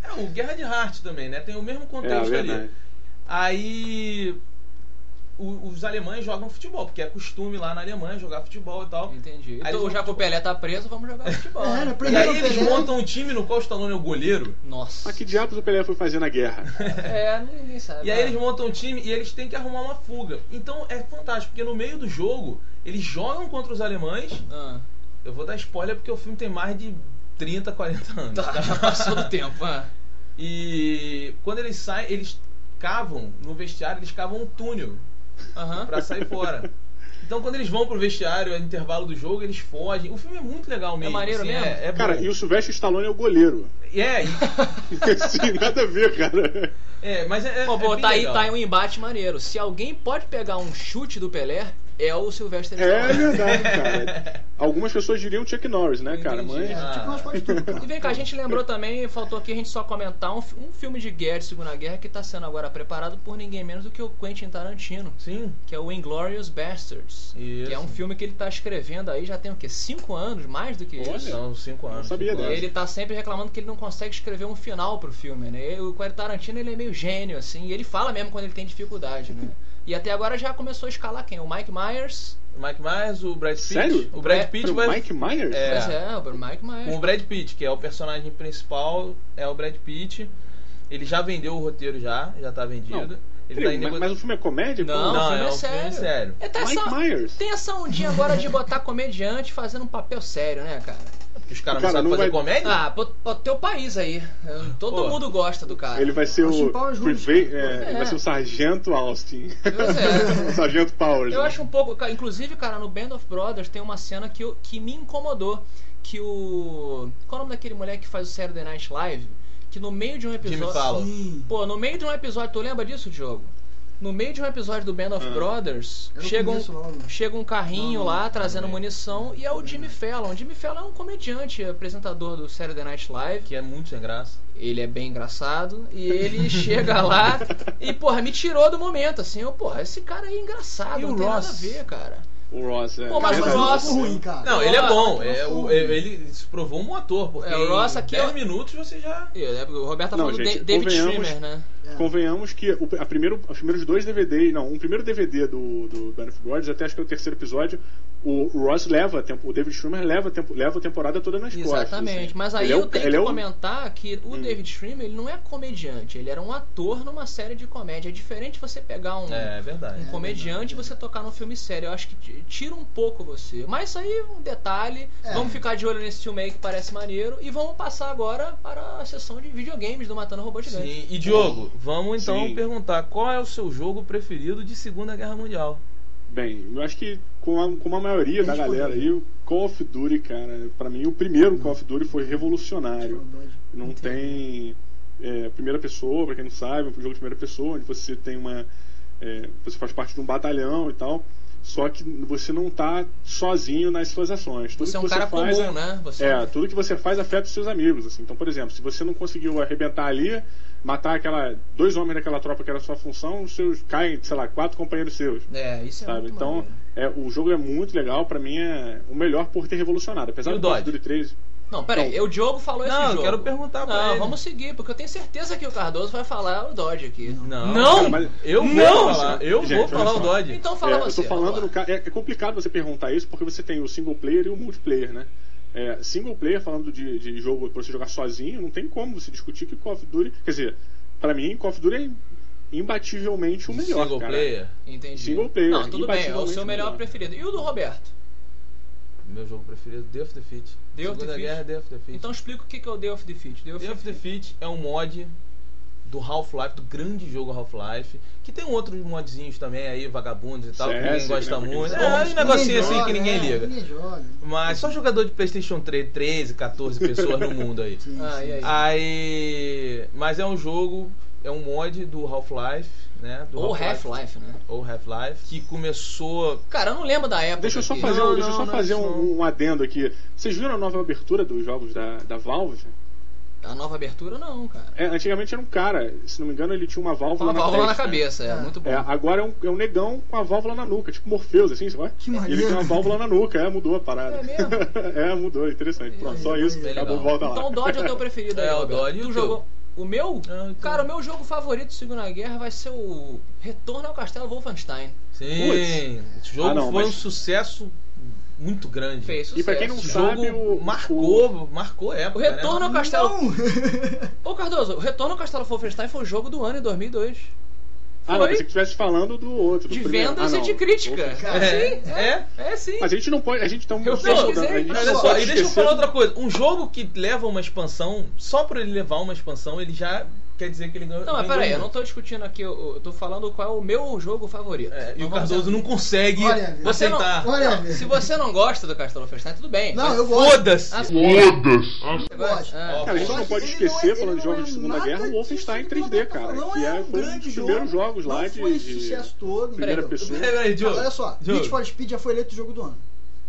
É o Guerra de Heart também, né? Tem o mesmo É, contexto ali. verdade. Aí o- os alemães jogam futebol, porque é costume lá na Alemanha jogar futebol e tal. Entendi. Aí Então, já que o Pelé tá preso, vamos jogar futebol. É, né? né? E aí eles Pelé. montam um time no qual o Stallone é o goleiro. Nossa. Mas que diabos o Pelé foi fazer na guerra? É, ninguém sabe. E aí Ah. eles montam um time e eles têm que arrumar uma fuga. Então é fantástico, porque no meio do jogo eles jogam contra os alemães. Ah. Eu vou dar spoiler porque o filme tem mais de 30, 40 anos. Tá, já passou do tempo. Ah. E quando eles saem, eles cavam no vestiário, eles cavam um túnel Aham. pra sair fora. Então quando eles vão pro vestiário, é intervalo do jogo, eles fogem. O filme é muito legal mesmo. maneiro assim, mesmo? É, é Cara, bom. e o Sylvester Stallone é o goleiro. É, e- Sim, nada a ver, cara. é, mas é, é, Pô, pô, é bem tá aí, legal. tá aí um embate maneiro. Se alguém pode pegar um chute do Pelé, é o Sylvester É Stallone. verdade, cara. Algumas pessoas diriam Chuck Norris, né, cara? Entendi. Mas. É, tipo, nós pode tudo, cara. E vem cá, a gente lembrou também, faltou aqui a gente só comentar um, um filme de guerra de Segunda Guerra que está sendo agora preparado por ninguém menos do que o Quentin Tarantino, Sim. que é o Inglorious Bastards. Isso. Que é um filme que ele está escrevendo aí já tem o quê? Cinco anos, mais do que Olha. isso. São cinco anos. sabia cinco dessa. Ele tá sempre reclamando que ele não consegue escrever um final pro filme, né? E o Quentin Tarantino ele é meio gênio, assim, e ele fala mesmo quando ele tem dificuldade, né? E até agora já começou a escalar quem? O Mike Myers. O Mike Myers, o Brad Pitt. Sério? O Brad É, Pitt vai. o Mike Myers? É. Pois é, o Mike Myers. O Brad Pitt, que é o personagem principal, é o Brad Pitt. Ele já vendeu o roteiro já, já tá vendido. Não. Ele tá mas, nego- mas o filme é comédia? Não, Pô, o filme é é um filme sério. sério. É, tá Mike essa, Myers. Tem essa ondinha agora de botar comediante fazendo um papel sério, né, cara? Porque os caras não Cara, sabem não fazer vai- comédia? Ah, pro, teu país aí. Todo Pô. mundo gosta do cara. Ele vai ser o. Powers cara. é, Ele vai ser o Sargento Austin. Pois é. o Sargento Powers. Eu né? acho um pouco. Inclusive, cara, no Band of Brothers tem uma cena que, eu- que me incomodou. Que o. Qual é o nome daquele moleque que faz o Saturday Night Live? Que no meio de um Jimmy episódio. Fallon. Sim. Pô, no meio de um episódio, tu lembra disso, Diogo? No meio de um episódio do Band of Ah. Brothers, chega um, chega um carrinho Não, lá não, trazendo não. munição e é o Jimmy Fallon. O Jimmy Fallon é um comediante, apresentador do Saturday Night Live. Que é muito sem graça. Ele é bem engraçado e ele chega lá e, porra, me tirou do momento, assim. Eu, porra, esse cara aí é engraçado, E não o tem nada a Ross? ver, cara. O Ross, é. Pô, mas é o. Ross- Não ruim, cara. Não, ele é bom. É, o- foi. ele se provou um bom ator, porque É, o Ross em aqui 10 é- minutos você já. E, né, O Roberto tá Não, falando do gente, Da- David convenhamos- Schwimmer, né? É. Convenhamos que o, a primeiro, os primeiros dois DVDs, não, um primeiro DVD do, do Band of Brothers, até acho que é o terceiro episódio, o, Ross leva tempo, o David Schwimmer leva, tempo, leva a temporada toda nas costas. Exatamente, assim. mas aí Ele é eu o- tenho que é o- comentar que o Hum. David Schwimmer ele não é comediante, ele era um ator numa série de comédia. É diferente você pegar um, É, é verdade. um comediante e você tocar num filme sério. Eu acho que tira um pouco você. Mas isso aí é um detalhe. É. Vamos ficar de olho nesse filme aí que parece maneiro. E vamos passar agora para a sessão de videogames do Matando Robô Gigante. Sim. E Diogo, vamos então Sim. perguntar qual é o seu jogo preferido de Segunda Guerra Mundial? Bem, eu acho que com a, com a maioria da galera aí, o Call of Duty, cara, pra mim o primeiro Call of Duty foi revolucionário. Não tem é, primeira pessoa, pra quem não sabe, é um jogo de primeira pessoa, onde você tem uma. é, você faz parte de um batalhão e tal. Só que você não tá sozinho nas suas ações. Tudo Você é que um cara faz comum, é- né? Você É, tudo que você faz afeta os seus amigos. Assim. Então, por exemplo, se você não conseguiu arrebentar ali, matar aquela dois homens daquela tropa que era a sua função, os seus caem, sei lá, quatro companheiros seus. É, isso é Sabe? muito Então, maneiro. é, o jogo é muito legal, pra mim é o melhor por ter revolucionado. Apesar do Call of Dodge? Duty 3. Não, peraí, Não. o Diogo falou esse Não, eu jogo. quero perguntar pra Não, ele. vamos seguir, porque eu tenho certeza que o Cardoso vai falar o Dodge aqui. Não, Não! cara, mas- eu vou Não! falar, eu Gente, vou falar o Dodge. Então fala É, você. eu tô falando no é, é complicado você perguntar isso porque você tem o single player e o multiplayer, né? É, single player, falando de, de jogo pra você jogar sozinho, não tem como você discutir que Call of Duty. Quer dizer, pra mim, Call of Duty é imbativelmente o melhor. Single cara. player, Entendi. Single player, Não, tudo bem, é o seu melhor melhor. preferido. E o do Roberto? meu jogo preferido, Day of Defeat. Day of Segunda Defeat? Guerra, Day of Defeat. Então explica o que que é o Day of Defeat. Day of Day of Defeat é um mod do Half-Life, do grande jogo Half-Life, que tem outros modzinhos também aí, vagabundos e tal, que ninguém gosta né, muito. porque É, eles um negocinho assim joga, que ninguém é, liga. Ninguém joga. Mas só jogador de Playstation 3, 13, 14 pessoas no mundo aí. Sim, Ah, sim. aí? Aí. Mas é um jogo, é um mod do Half-Life, né? Do Ou Half-Life. Half-Life, né? Ou Half-Life, que começou. Cara, eu não lembro da época. Deixa eu só fazer, Não, um, deixa eu só não é fazer um, um adendo aqui. Vocês viram a nova abertura dos jogos da, da Valve? A nova abertura não, cara. É, antigamente era um cara, se não me engano, ele tinha uma válvula a válvula na testa. cabeça, é, É. muito bom. É, agora é um, é um negão com a válvula na nuca, tipo Morpheus, assim, sabe? Que Ele maneiro. tem uma válvula na nuca, é, mudou a parada. É mesmo? é, mudou, interessante. Pronto, só isso, Bem acabou, legal. volta lá. Então o Dodge é o teu preferido aí, É, o. Dodge e o jogou... O meu? Ah, então. Cara, o meu jogo favorito de Segunda Guerra vai ser o Retorno ao Castelo Wolfenstein. Sim, esse jogo Ah, não, foi mas- um sucesso muito grande. Fez E pra quem não sucesso. Sabe, jogo o- marcou, marcou época. O Retorno né? ao Castelo... Não! Ô Cardoso, o Retorno ao Castelo Wolfenstein foi o jogo do ano em 2002. Ah, não, pensei que estivesse falando do outro. do De primeiro. vendas Ah, e de crítica. Cara, sim, é, é. é sim. Mas a gente não pode. A gente tá a gente olha só, e deixa eu falar outra coisa. Um jogo que leva uma expansão, só por ele levar uma expansão, ele já quer dizer que ele ganhou. Não, mas peraí, eu não tô discutindo aqui, eu eu tô falando qual é o meu jogo favorito. É, e Não o Cardoso dizer- não consegue Olha, Você não- aceitar. Olha. Se você não gosta do Castelo Wolfenstein, tudo bem. Não, eu gosto. Foda-se! Ah, Eu gosta? gosto. Ah. Cara, a gente não pode esquecer, não é- falando ele de jogos não de é Segunda Guerra, o Wolfenstein que 3D, você tá cara. Que Não é, um dos jogo, primeiros jogos lá não de. foi esse sucesso todo. primeira pessoa. Olha só. Need for Speed já foi eleito o jogo do ano.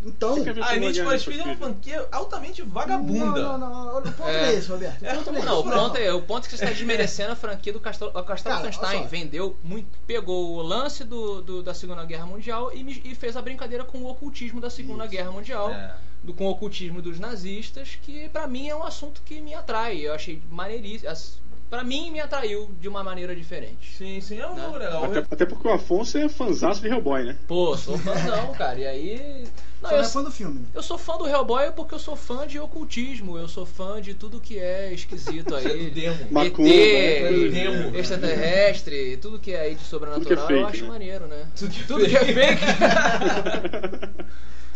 Então. A Need Guerra, for Speed é uma franquia altamente vagabunda. Não, não, não. O ponto É. é, esse, Roberto. O É, ponto não é Não, o esse. ponto é, o ponto é que você está desmerecendo a franquia do Castelo, o Castelo Cara, só. Vendeu muito, pegou o lance do, do- da Segunda Guerra Mundial e, e fez a brincadeira com o ocultismo da Segunda Isso. Guerra Mundial. É. do, com o ocultismo dos nazistas, que pra mim é um assunto que me atrai. Eu achei maneiríssimo. as- Pra mim, me atraiu de uma maneira diferente. Sim, sim, é um Né? jogo legal. Até, até porque o Afonso é fanzaço de Hellboy, né? Pô, sou fãzão, cara. E aí. Não, Só eu, não é fã do filme, né? eu sou fã do Hellboy porque eu sou fã de ocultismo. Eu sou fã de tudo que é esquisito aí. Demo. Macumba, ET, né? Demo. extraterrestre, tudo que é aí de sobrenatural, é eu fake, acho né? maneiro, né? Tudo que é Tudo que é fake.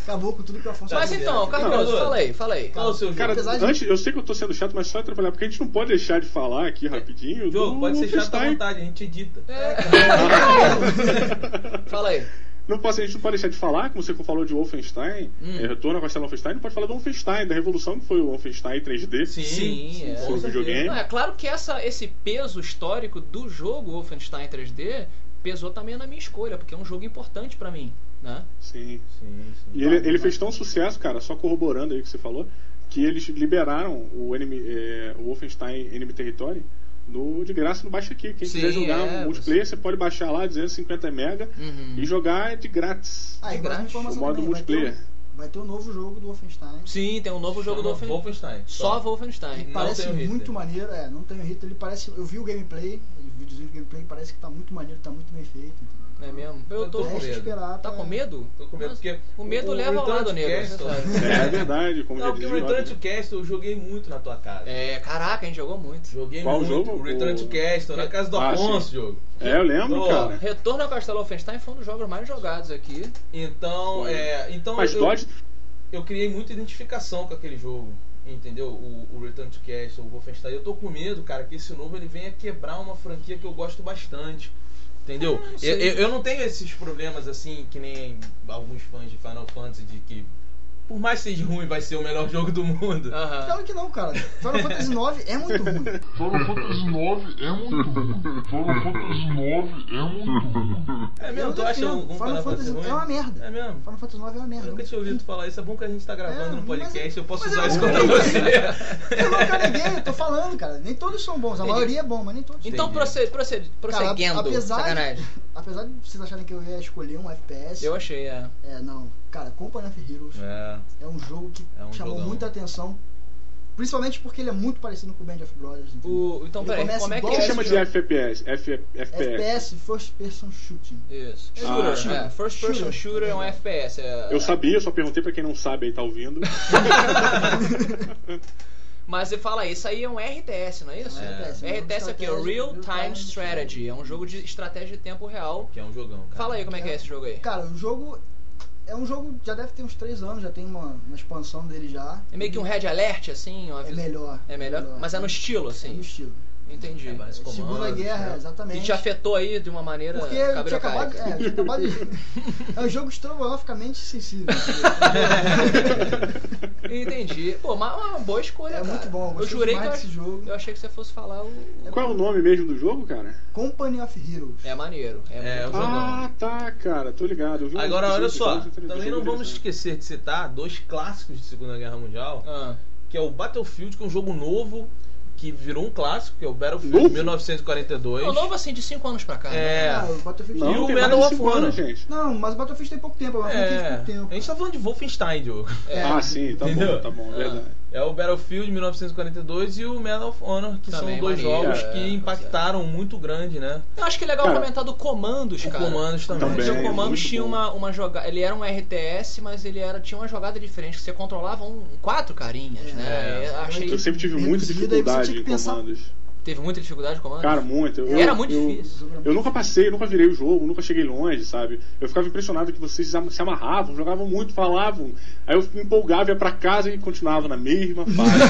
Acabou com tudo que o Afonso Mas então, Cardoso, fala aí, fala aí. É o seu? Cara, de- antes, eu sei que eu tô sendo chato, mas só atrapalhar, porque a gente não pode deixar de falar aqui rapidinho. Jogo, pode ser chato à vontade, a gente edita. É, fala aí. Não posso, a gente não pode deixar de falar, como você falou de Wolfenstein, Hum. é, Retorno ao Castelo Wolfenstein, não pode falar do Wolfenstein, da revolução que foi o Wolfenstein 3D. Sim, Sim, é. Sobre certeza. videogame. Não, é claro que essa, esse peso histórico do jogo Wolfenstein 3D pesou também na minha escolha, porque é um jogo importante pra mim, né? Sim. Sim, sim. E ele, ele fez tão sucesso, cara, só corroborando aí o que você falou, que eles liberaram o, enemy, é, o Wolfenstein Enemy Territory no, de graça no Baixa Aqui. Quem Sim, quiser jogar é, um multiplayer, você pode baixar lá 250 mega Uhum. e jogar de grátis. Ah, e uma grátis. informação O modo também, vai ter, multiplayer. um- vai ter um novo jogo do Wolfenstein. Sim, tem um novo jogo do Chama Wolfenstein. Wolfenstein. Só Wolfenstein. Não Parece tem o Hitler. muito maneiro, é, não tem o Hitler, ele parece. Eu vi o gameplay, o videozinho de gameplay, parece que tá muito maneiro, tá muito bem feito. entendeu? Não é mesmo? Eu Eu tô. tô com medo. esperar. Tá pra- com medo? Tô com medo Mas porque. O medo leva ao Return lado, você sabe. É verdade, como Não, porque o. Return to Castle eu joguei muito na tua casa. É, caraca, a gente jogou muito. Joguei Qual muito. jogo? O Return to O- Castle, na casa do Ah, Afonso, sim. jogo. É, eu lembro, Pô, cara. Retorno ao Castelo Wolfenstein foi um dos jogos mais jogados aqui. Então, Foi. é, então Mas eu, Dodge, eu criei muita identificação com aquele jogo. Entendeu? O, o Return to Castle, o Wolfenstein. Eu tô com medo, cara, que esse novo ele venha quebrar uma franquia que eu gosto bastante. Entendeu? Eu, eu, eu não tenho esses problemas assim que nem alguns fãs de Final Fantasy de que por mais que seja ruim vai ser o melhor jogo do mundo. Aham. Claro que não, cara. Final Fantasy IX é muito ruim. Final Fantasy IX é muito ruim. Final Fantasy IX é muito ruim. É mesmo? Eu Tu acha um, um Final Final Fantasy Fantasy ruim? é uma merda. É mesmo? Final Fantasy IX é uma merda. Eu nunca tinha ouvido falar isso. É bom que a gente tá gravando É, no mas podcast. é- eu posso mas usar é isso contra você. Eu nunca neguei, eu tô falando, cara. Nem todos são bons. A Entendi. maioria é bom, mas nem todos. Então, proced, proced, Cara, prosseguindo. apesar Sacanagem. de, apesar de vocês acharem que eu ia escolher um FPS, Eu achei, é. é, não. Cara, Company of Heroes É. é um jogo que É um chamou jogão. muita atenção. Principalmente porque ele é muito parecido com o Band of Brothers. O, então, peraí, como é que que é chama de? FPS? F, FPS. FPS, First Person Shooting. Isso. É Shooter, shooter. é. First person Shooter. shooter é um FPS. É, Eu sabia, só perguntei pra quem não sabe aí, tá ouvindo. Mas você fala, isso aí é um RTS, não é isso? É RTS, é RTS aqui, o estratégia, Real Time Strategy. É um jogo de estratégia de tempo real. Que é um jogão, cara. Fala aí como é que é esse jogo aí. Cara, o jogo é um jogo já deve ter uns 3 anos, já tem uma, uma expansão dele já. É meio que um Red Alert, assim? Uma É vis- melhor. É melhor? Mas é no estilo, É assim? no estilo. Entendi. É, vários comandos, Segunda Guerra, né? exatamente. E te afetou aí de uma maneira Porque eu tinha acabado, é, eu tinha acabado de... É um jogo estrogonoficamente sensível. Entendi. Pô, mas uma boa escolha, É cara. muito bom, eu jurei que eu, desse jogo. eu achei que você fosse falar o... Qual é o nome mesmo do jogo, cara? Company of Heroes. É maneiro. É, É, muito jogão. Ah, tá, cara, tô ligado. Agora, olha só, também não vamos esquecer de citar dois clássicos de Segunda Guerra Mundial, Ah. que é o Battlefield, que é um jogo novo, que virou um clássico, que é o Battlefield Novo? 1942. É novo assim, de 5 anos pra cá. né? É. Ah, o Battlefield Não, E o tem Medal of cinco Honor. anos, gente. Não, mas o Battlefield tem pouco tempo, é É, pouco tempo. a gente tá falando de Wolfenstein, Diogo. É. Ah, sim, tá Entendeu? bom, tá bom, é verdade. É o Battlefield 1942 e o Medal of Honor, que Também são dois maneiro, jogos é, que impactaram muito grande, né? Eu acho que é legal Cara, comentar do Comandos, O cara. Comandos também. Porque Também, o Comandos muito tinha bom. uma, uma jogada. Ele era um RTS, mas ele era, tinha uma jogada diferente. Que você controlava um, quatro carinhas, É. né? Eu achei. Eu sempre tive muita dificuldade em pensar- comandos. Teve muita dificuldade com Comandos? Cara, muito. Eu, Era muito eu- difícil. Eu nunca passei, eu nunca virei o jogo, nunca cheguei longe, sabe? Eu ficava impressionado que vocês se amarravam, jogavam muito, falavam. Aí eu me empolgava, ia pra casa e continuava na mesma fase.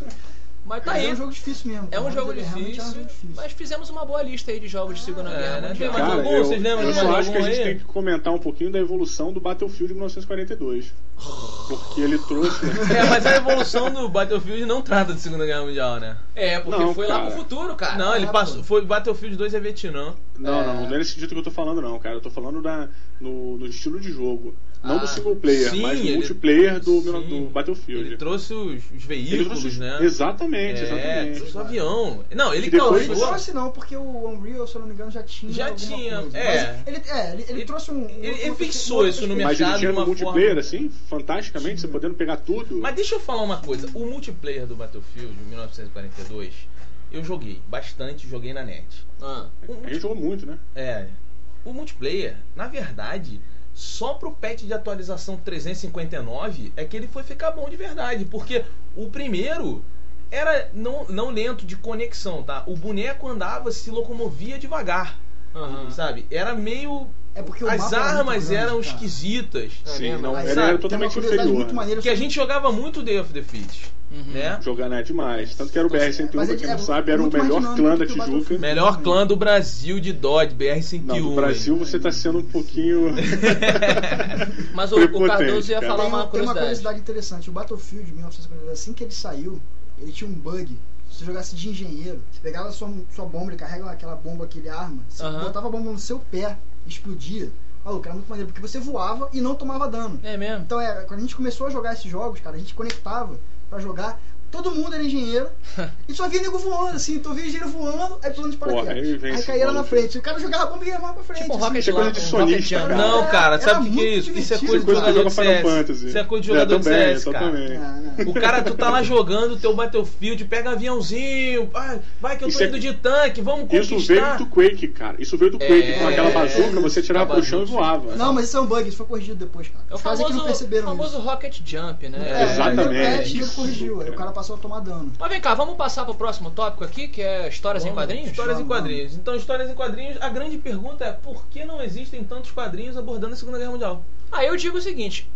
Mas tá Mas aí. é um jogo difícil mesmo. É um jogo difícil, é um jogo difícil. mas fizemos uma boa lista aí de jogos de Segunda É, Guerra né? Mais algum? eu, Vocês lembram eu de mais só acho que a gente aí? tem que comentar um pouquinho da evolução do Battlefield 1942. Porque ele trouxe. É, mas a evolução do Battlefield não trata de Segunda Guerra Mundial, né? É, porque Não, foi lá cara. pro futuro, cara. Não, ele é, passou. Foi Battlefield 2 é Vietnã. Não, É. não, não é nesse sentido que eu tô falando, não, cara. Eu tô falando da, no, no estilo de jogo. Não Ah, do single player, sim, mas do ele- multiplayer do, Sim. do Battlefield. Ele trouxe os, os veículos, trouxe- né? Exatamente, É, exatamente. trouxe o avião. Não, ele depois- Ele causou. trouxe não, porque o Unreal, se eu não me engano, já tinha Já tinha, coisa. é. Ele, é, ele, ele Ele- trouxe um... ele- ele fixou isso no perspectiva. Mas ele mercado tinha de no uma multiplayer, forma- assim, fantasticamente, você podendo pegar tudo. Mas deixa eu falar uma coisa. O multiplayer do Battlefield 1942, eu joguei bastante, joguei na net. Ah. O, A gente jogou muito, né? é, o multiplayer, na verdade, só pro patch de atualização 359 é que ele foi ficar bom de verdade. Porque o primeiro era não, não lento de conexão, tá? O boneco andava, se locomovia devagar, Aham. sabe? Era meio. É porque As armas grande, eram cara. esquisitas. Sim, não, era totalmente inferior. muito maneira Porque a gente jogava muito Day of Defeat, Uhum. né? Jogar né, demais. Tanto que era o BR-101, Mas pra ele quem é não sabe, era o melhor clã da Tijuca. Melhor clã do Brasil de Dodge, BR-101. Não, no Brasil você tá sendo um pouquinho. Mas o, o Cardoso ia cara. falar uma tem uma curiosidade. interessante. O Battlefield, 1942, assim que ele saiu, ele tinha um bug você jogasse de engenheiro, você pegava sua, sua bomba, ele carrega aquela bomba, aquele arma, você Aham. botava a bomba no seu pé, explodia. Maluco, era muito maneiro, porque você voava e não tomava dano. É mesmo? Então é, quando a gente começou a jogar esses jogos, cara, a gente conectava pra jogar. Todo mundo era engenheiro e só via nego voando, assim. Então via engenheiro voando, aí pulando de paraquedas. aí lá na frente. O cara jogava bomba e ia mais pra frente. Tipo um assim. Rocket é Launch, de sonista, cara. Não, cara, Era sabe o que, é isso? Isso é coisa de Coisa que jogador de joga Final CS. Fantasy. Isso é coisa de É, jogador de CS, cara. Ah. O cara, tu tá lá jogando teu Battlefield, pega aviãozinho, vai, vai que eu tô é- indo de tanque, vamos Isso veio conquistar. do Quake, cara. Isso veio do Quake, É, com aquela bazuca, você tirava pro chão e voava. Não, mas isso é um bug, isso foi corrigido depois, cara. É o Os caras é que famoso, não perceberam famoso. Rocket Jump, né? É, Exatamente. É, corrigiu, aí cara. o cara passou a tomar dano. Mas vem cá, vamos passar pro próximo tópico aqui, que é histórias em Vamos, quadrinhos? Histórias em Vamos, quadrinhos. Então, histórias em quadrinhos, a grande pergunta é por que não existem tantos quadrinhos abordando a Segunda Guerra Mundial? Aí eu digo o seguinte: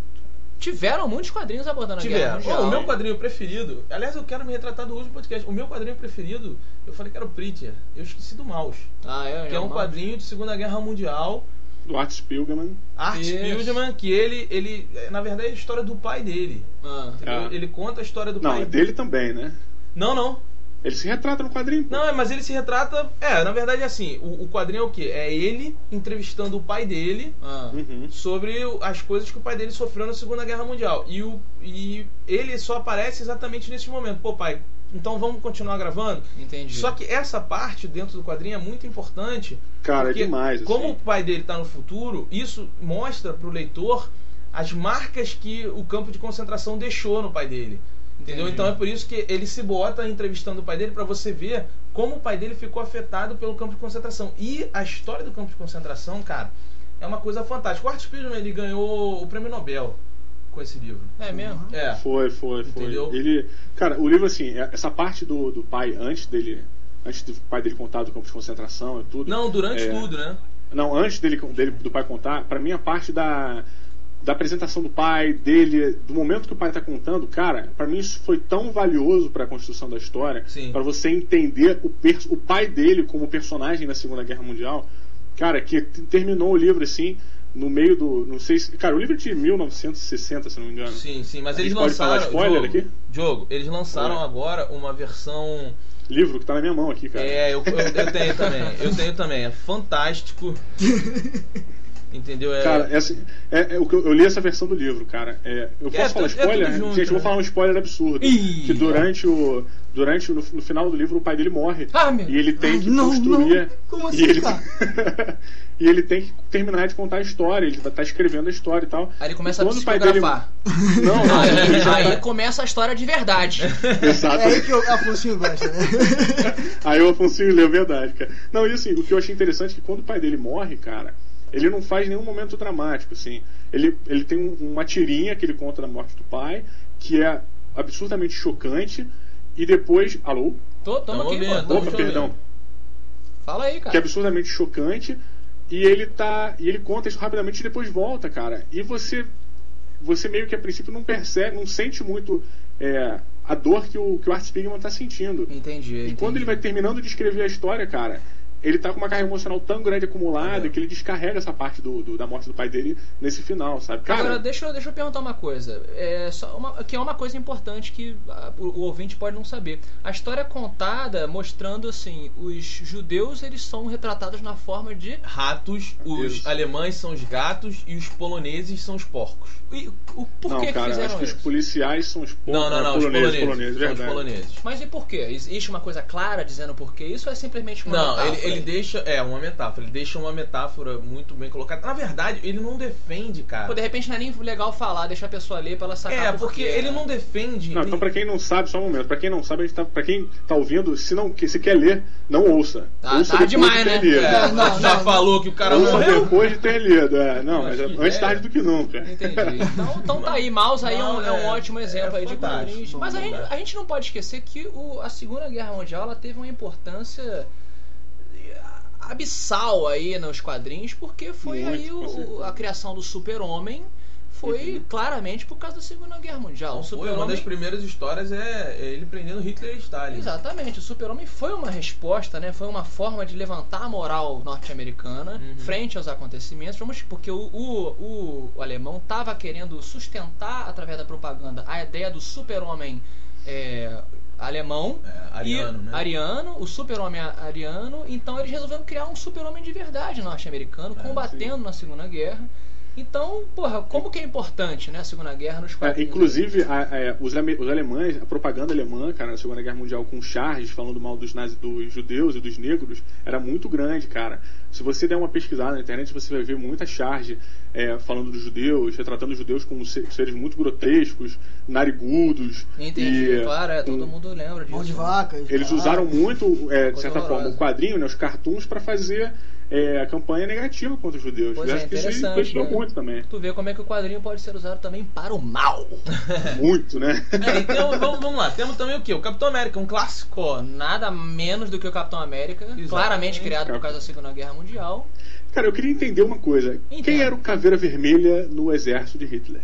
tiveram muitos quadrinhos abordando a Guerra Tiveram. Mundial. O meu quadrinho preferido, aliás, eu quero me retratar do último podcast. O meu quadrinho preferido, eu falei que era o Preacher. Eu esqueci do Mouse. Ah, é, Que é um mal. quadrinho de Segunda Guerra Mundial. Do Art Spiegelman. Art Isso. Spiegelman, que ele, ele, na verdade, é a história do pai dele. Ah. Ah. Ele conta a história do Não, pai é dele também, né? Não, não. Ele se retrata no quadrinho. pô. Não, é, mas ele se retrata. É, na verdade é assim: o, o quadrinho é o quê? É ele entrevistando o pai dele Ah. Uhum. sobre as coisas que o pai dele sofreu na Segunda Guerra Mundial. E, o, e ele só aparece exatamente nesse momento. Pô, pai, então vamos continuar gravando? Entendi. Só que essa parte dentro do quadrinho é muito importante. Cara, porque é demais. Assim. Como o pai dele está no futuro, isso mostra pro leitor as marcas que o campo de concentração deixou no pai dele. Entendeu? Entendi. Então é por isso que ele se bota entrevistando o pai dele para você ver como o pai dele ficou afetado pelo campo de concentração. E a história do campo de concentração, cara, é uma coisa fantástica. O Art Spiegelman ele ganhou o prêmio Nobel com esse livro. É mesmo? Uhum. É. Foi, foi, foi. Entendeu? Ele, cara, o livro assim, é- essa parte do, do pai antes dele, antes do pai dele contar do campo de concentração e tudo. Não, durante É. tudo, né? Não, antes dele, dele do pai contar, pra mim a parte da da apresentação do pai, dele, do momento que o pai tá contando, cara, pra mim isso foi tão valioso pra construção da história, pra você entender o, o pai dele como personagem na Segunda Guerra Mundial, cara, que terminou o livro assim, no meio do, não sei se, cara, o livro é de 1960, se não me engano. Sim, sim, mas A eles gente pode falar lançaram. spoiler Diogo, aqui? Diogo, eles lançaram Oi. agora uma versão Livro que tá na minha mão aqui, cara. É, eu, eu, eu tenho também. Eu tenho também. É fantástico. Entendeu? É, Cara, essa, é, é o que eu, eu li essa versão do livro, cara. É, eu posso É, falar tudo- é spoiler? Gente, eu vou né? falar um spoiler absurdo. Ih, que durante o. Durante o, no, no final do livro o pai dele morre. Ah, meu. E ele tem Ai, que não, construir. não. Como e assim, ele, cara? e ele tem que terminar de contar a história. Ele tá escrevendo a história e tal. Aí ele começa E a quando pai dele- psicografar. Não, não. ele Aí, já aí tá- começa a história de verdade. Exato. É aí que o Afonso gosta, né? Aí o Afonso leu verdade, cara. Não, e assim, o que eu achei interessante é que quando o pai dele morre, cara, ele não faz nenhum momento dramático, assim. Ele, ele tem um- uma tirinha que ele conta da morte do pai, que é absurdamente chocante, e depois. Alô? Tô, tamo Tamo aqui, ouvindo, pô. Opa, perdão. ouvindo. Fala aí, Que é cara. absurdamente chocante, e ele tá. E ele conta isso rapidamente e depois volta, cara. E você. Você meio que a princípio não percebe, não sente muito é, a dor que o, que o Art Spiegelman tá sentindo. Entendi. E entendi. quando ele vai terminando de escrever a história, cara, ele tá com uma carga emocional tão grande acumulada É. que ele descarrega essa parte do, do- da morte do pai dele nesse final, sabe? Cara, Agora, deixa, eu- deixa eu perguntar uma coisa. É só uma, que é uma coisa importante que ah, o, o ouvinte pode não saber. A história é contada mostrando assim: os judeus eles são retratados na forma de. Ratos, os Isso. alemães são os gatos e os poloneses são os porcos. E, o, por não, que, que cara, fizeram acho que isso? os policiais são os po- Não, não, é, não, os poloneses, poloneses. poloneses, são os verdade. poloneses. Mas e por quê? Existe uma coisa clara dizendo por quê? Isso é simplesmente uma Não, ele, metáfora? Ele deixa. É, uma metáfora. Ele deixa uma metáfora muito bem colocada. Na verdade, ele não defende, cara. Pô, de repente não é nem legal falar, deixar a pessoa ler pra ela sacar É, por porque quê, ele não defende. Não, então pra quem não sabe, só um momento, pra quem não sabe, a gente tá, pra quem tá ouvindo, se não que se quer ler, não ouça. Tá- ouça tá depois demais, né? É, Não, já não, falou que o cara ouça morreu. depois de ter lido, é. Não, mas é antes tarde do que nunca. Entendi. Então, então tá aí, Mouse aí é um, é um Não, é- ótimo exemplo é aí de quadrinhos. Mas a gente, a gente não pode esquecer que o, a Segunda Guerra Mundial ela teve uma importância abissal aí nos quadrinhos, porque foi Muito, aí o- a criação do super-homem foi claramente por causa da Segunda Guerra Mundial. O foi uma das primeiras histórias é, é ele prendendo Hitler e Stalin. Exatamente, o Super-Homem foi uma resposta, né? Foi uma forma de levantar a moral norte-americana Uhum. frente aos acontecimentos, vamos, porque o, o, o, o alemão estava querendo sustentar através da propaganda a ideia do Super-Homem é, alemão. É, ariano, e, né? Ariano, o super-homem ariano. Então eles resolveram criar um super-homem de verdade norte-americano, É, combatendo na Segunda Guerra. Então, porra, como que é importante, né, a Segunda Guerra nos É, quadrinhos? inclusive, a- é, os, ale- os alemães, a propaganda alemã, cara, na Segunda Guerra Mundial com charges falando mal dos, nazi- dos judeus e dos negros, era muito grande, cara. Se você der uma pesquisada na internet, você vai ver muita charge é, falando dos judeus, retratando os judeus como se- seres muito grotescos, narigudos. Entendi, e, claro, é, todo um, mundo lembra disso. Mão de vaca. Eles usaram muito, é, de certa forma, o quadrinho, né, os cartoons, para fazer é, a campanha negativa contra os judeus. Pois Eu é, acho que isso interessante, influenciou né? muito também. Tu vê como é que o quadrinho pode ser usado também para o mal. Muito, né? É, então vamos, vamos lá. Temos também o quê? O Capitão América, um clássico. Nada menos do que o Capitão América, Exatamente. claramente criado por causa da Segunda Guerra Mundial. Cara, eu queria entender uma coisa. Quem Entendo. era o Caveira Vermelha no exército de Hitler?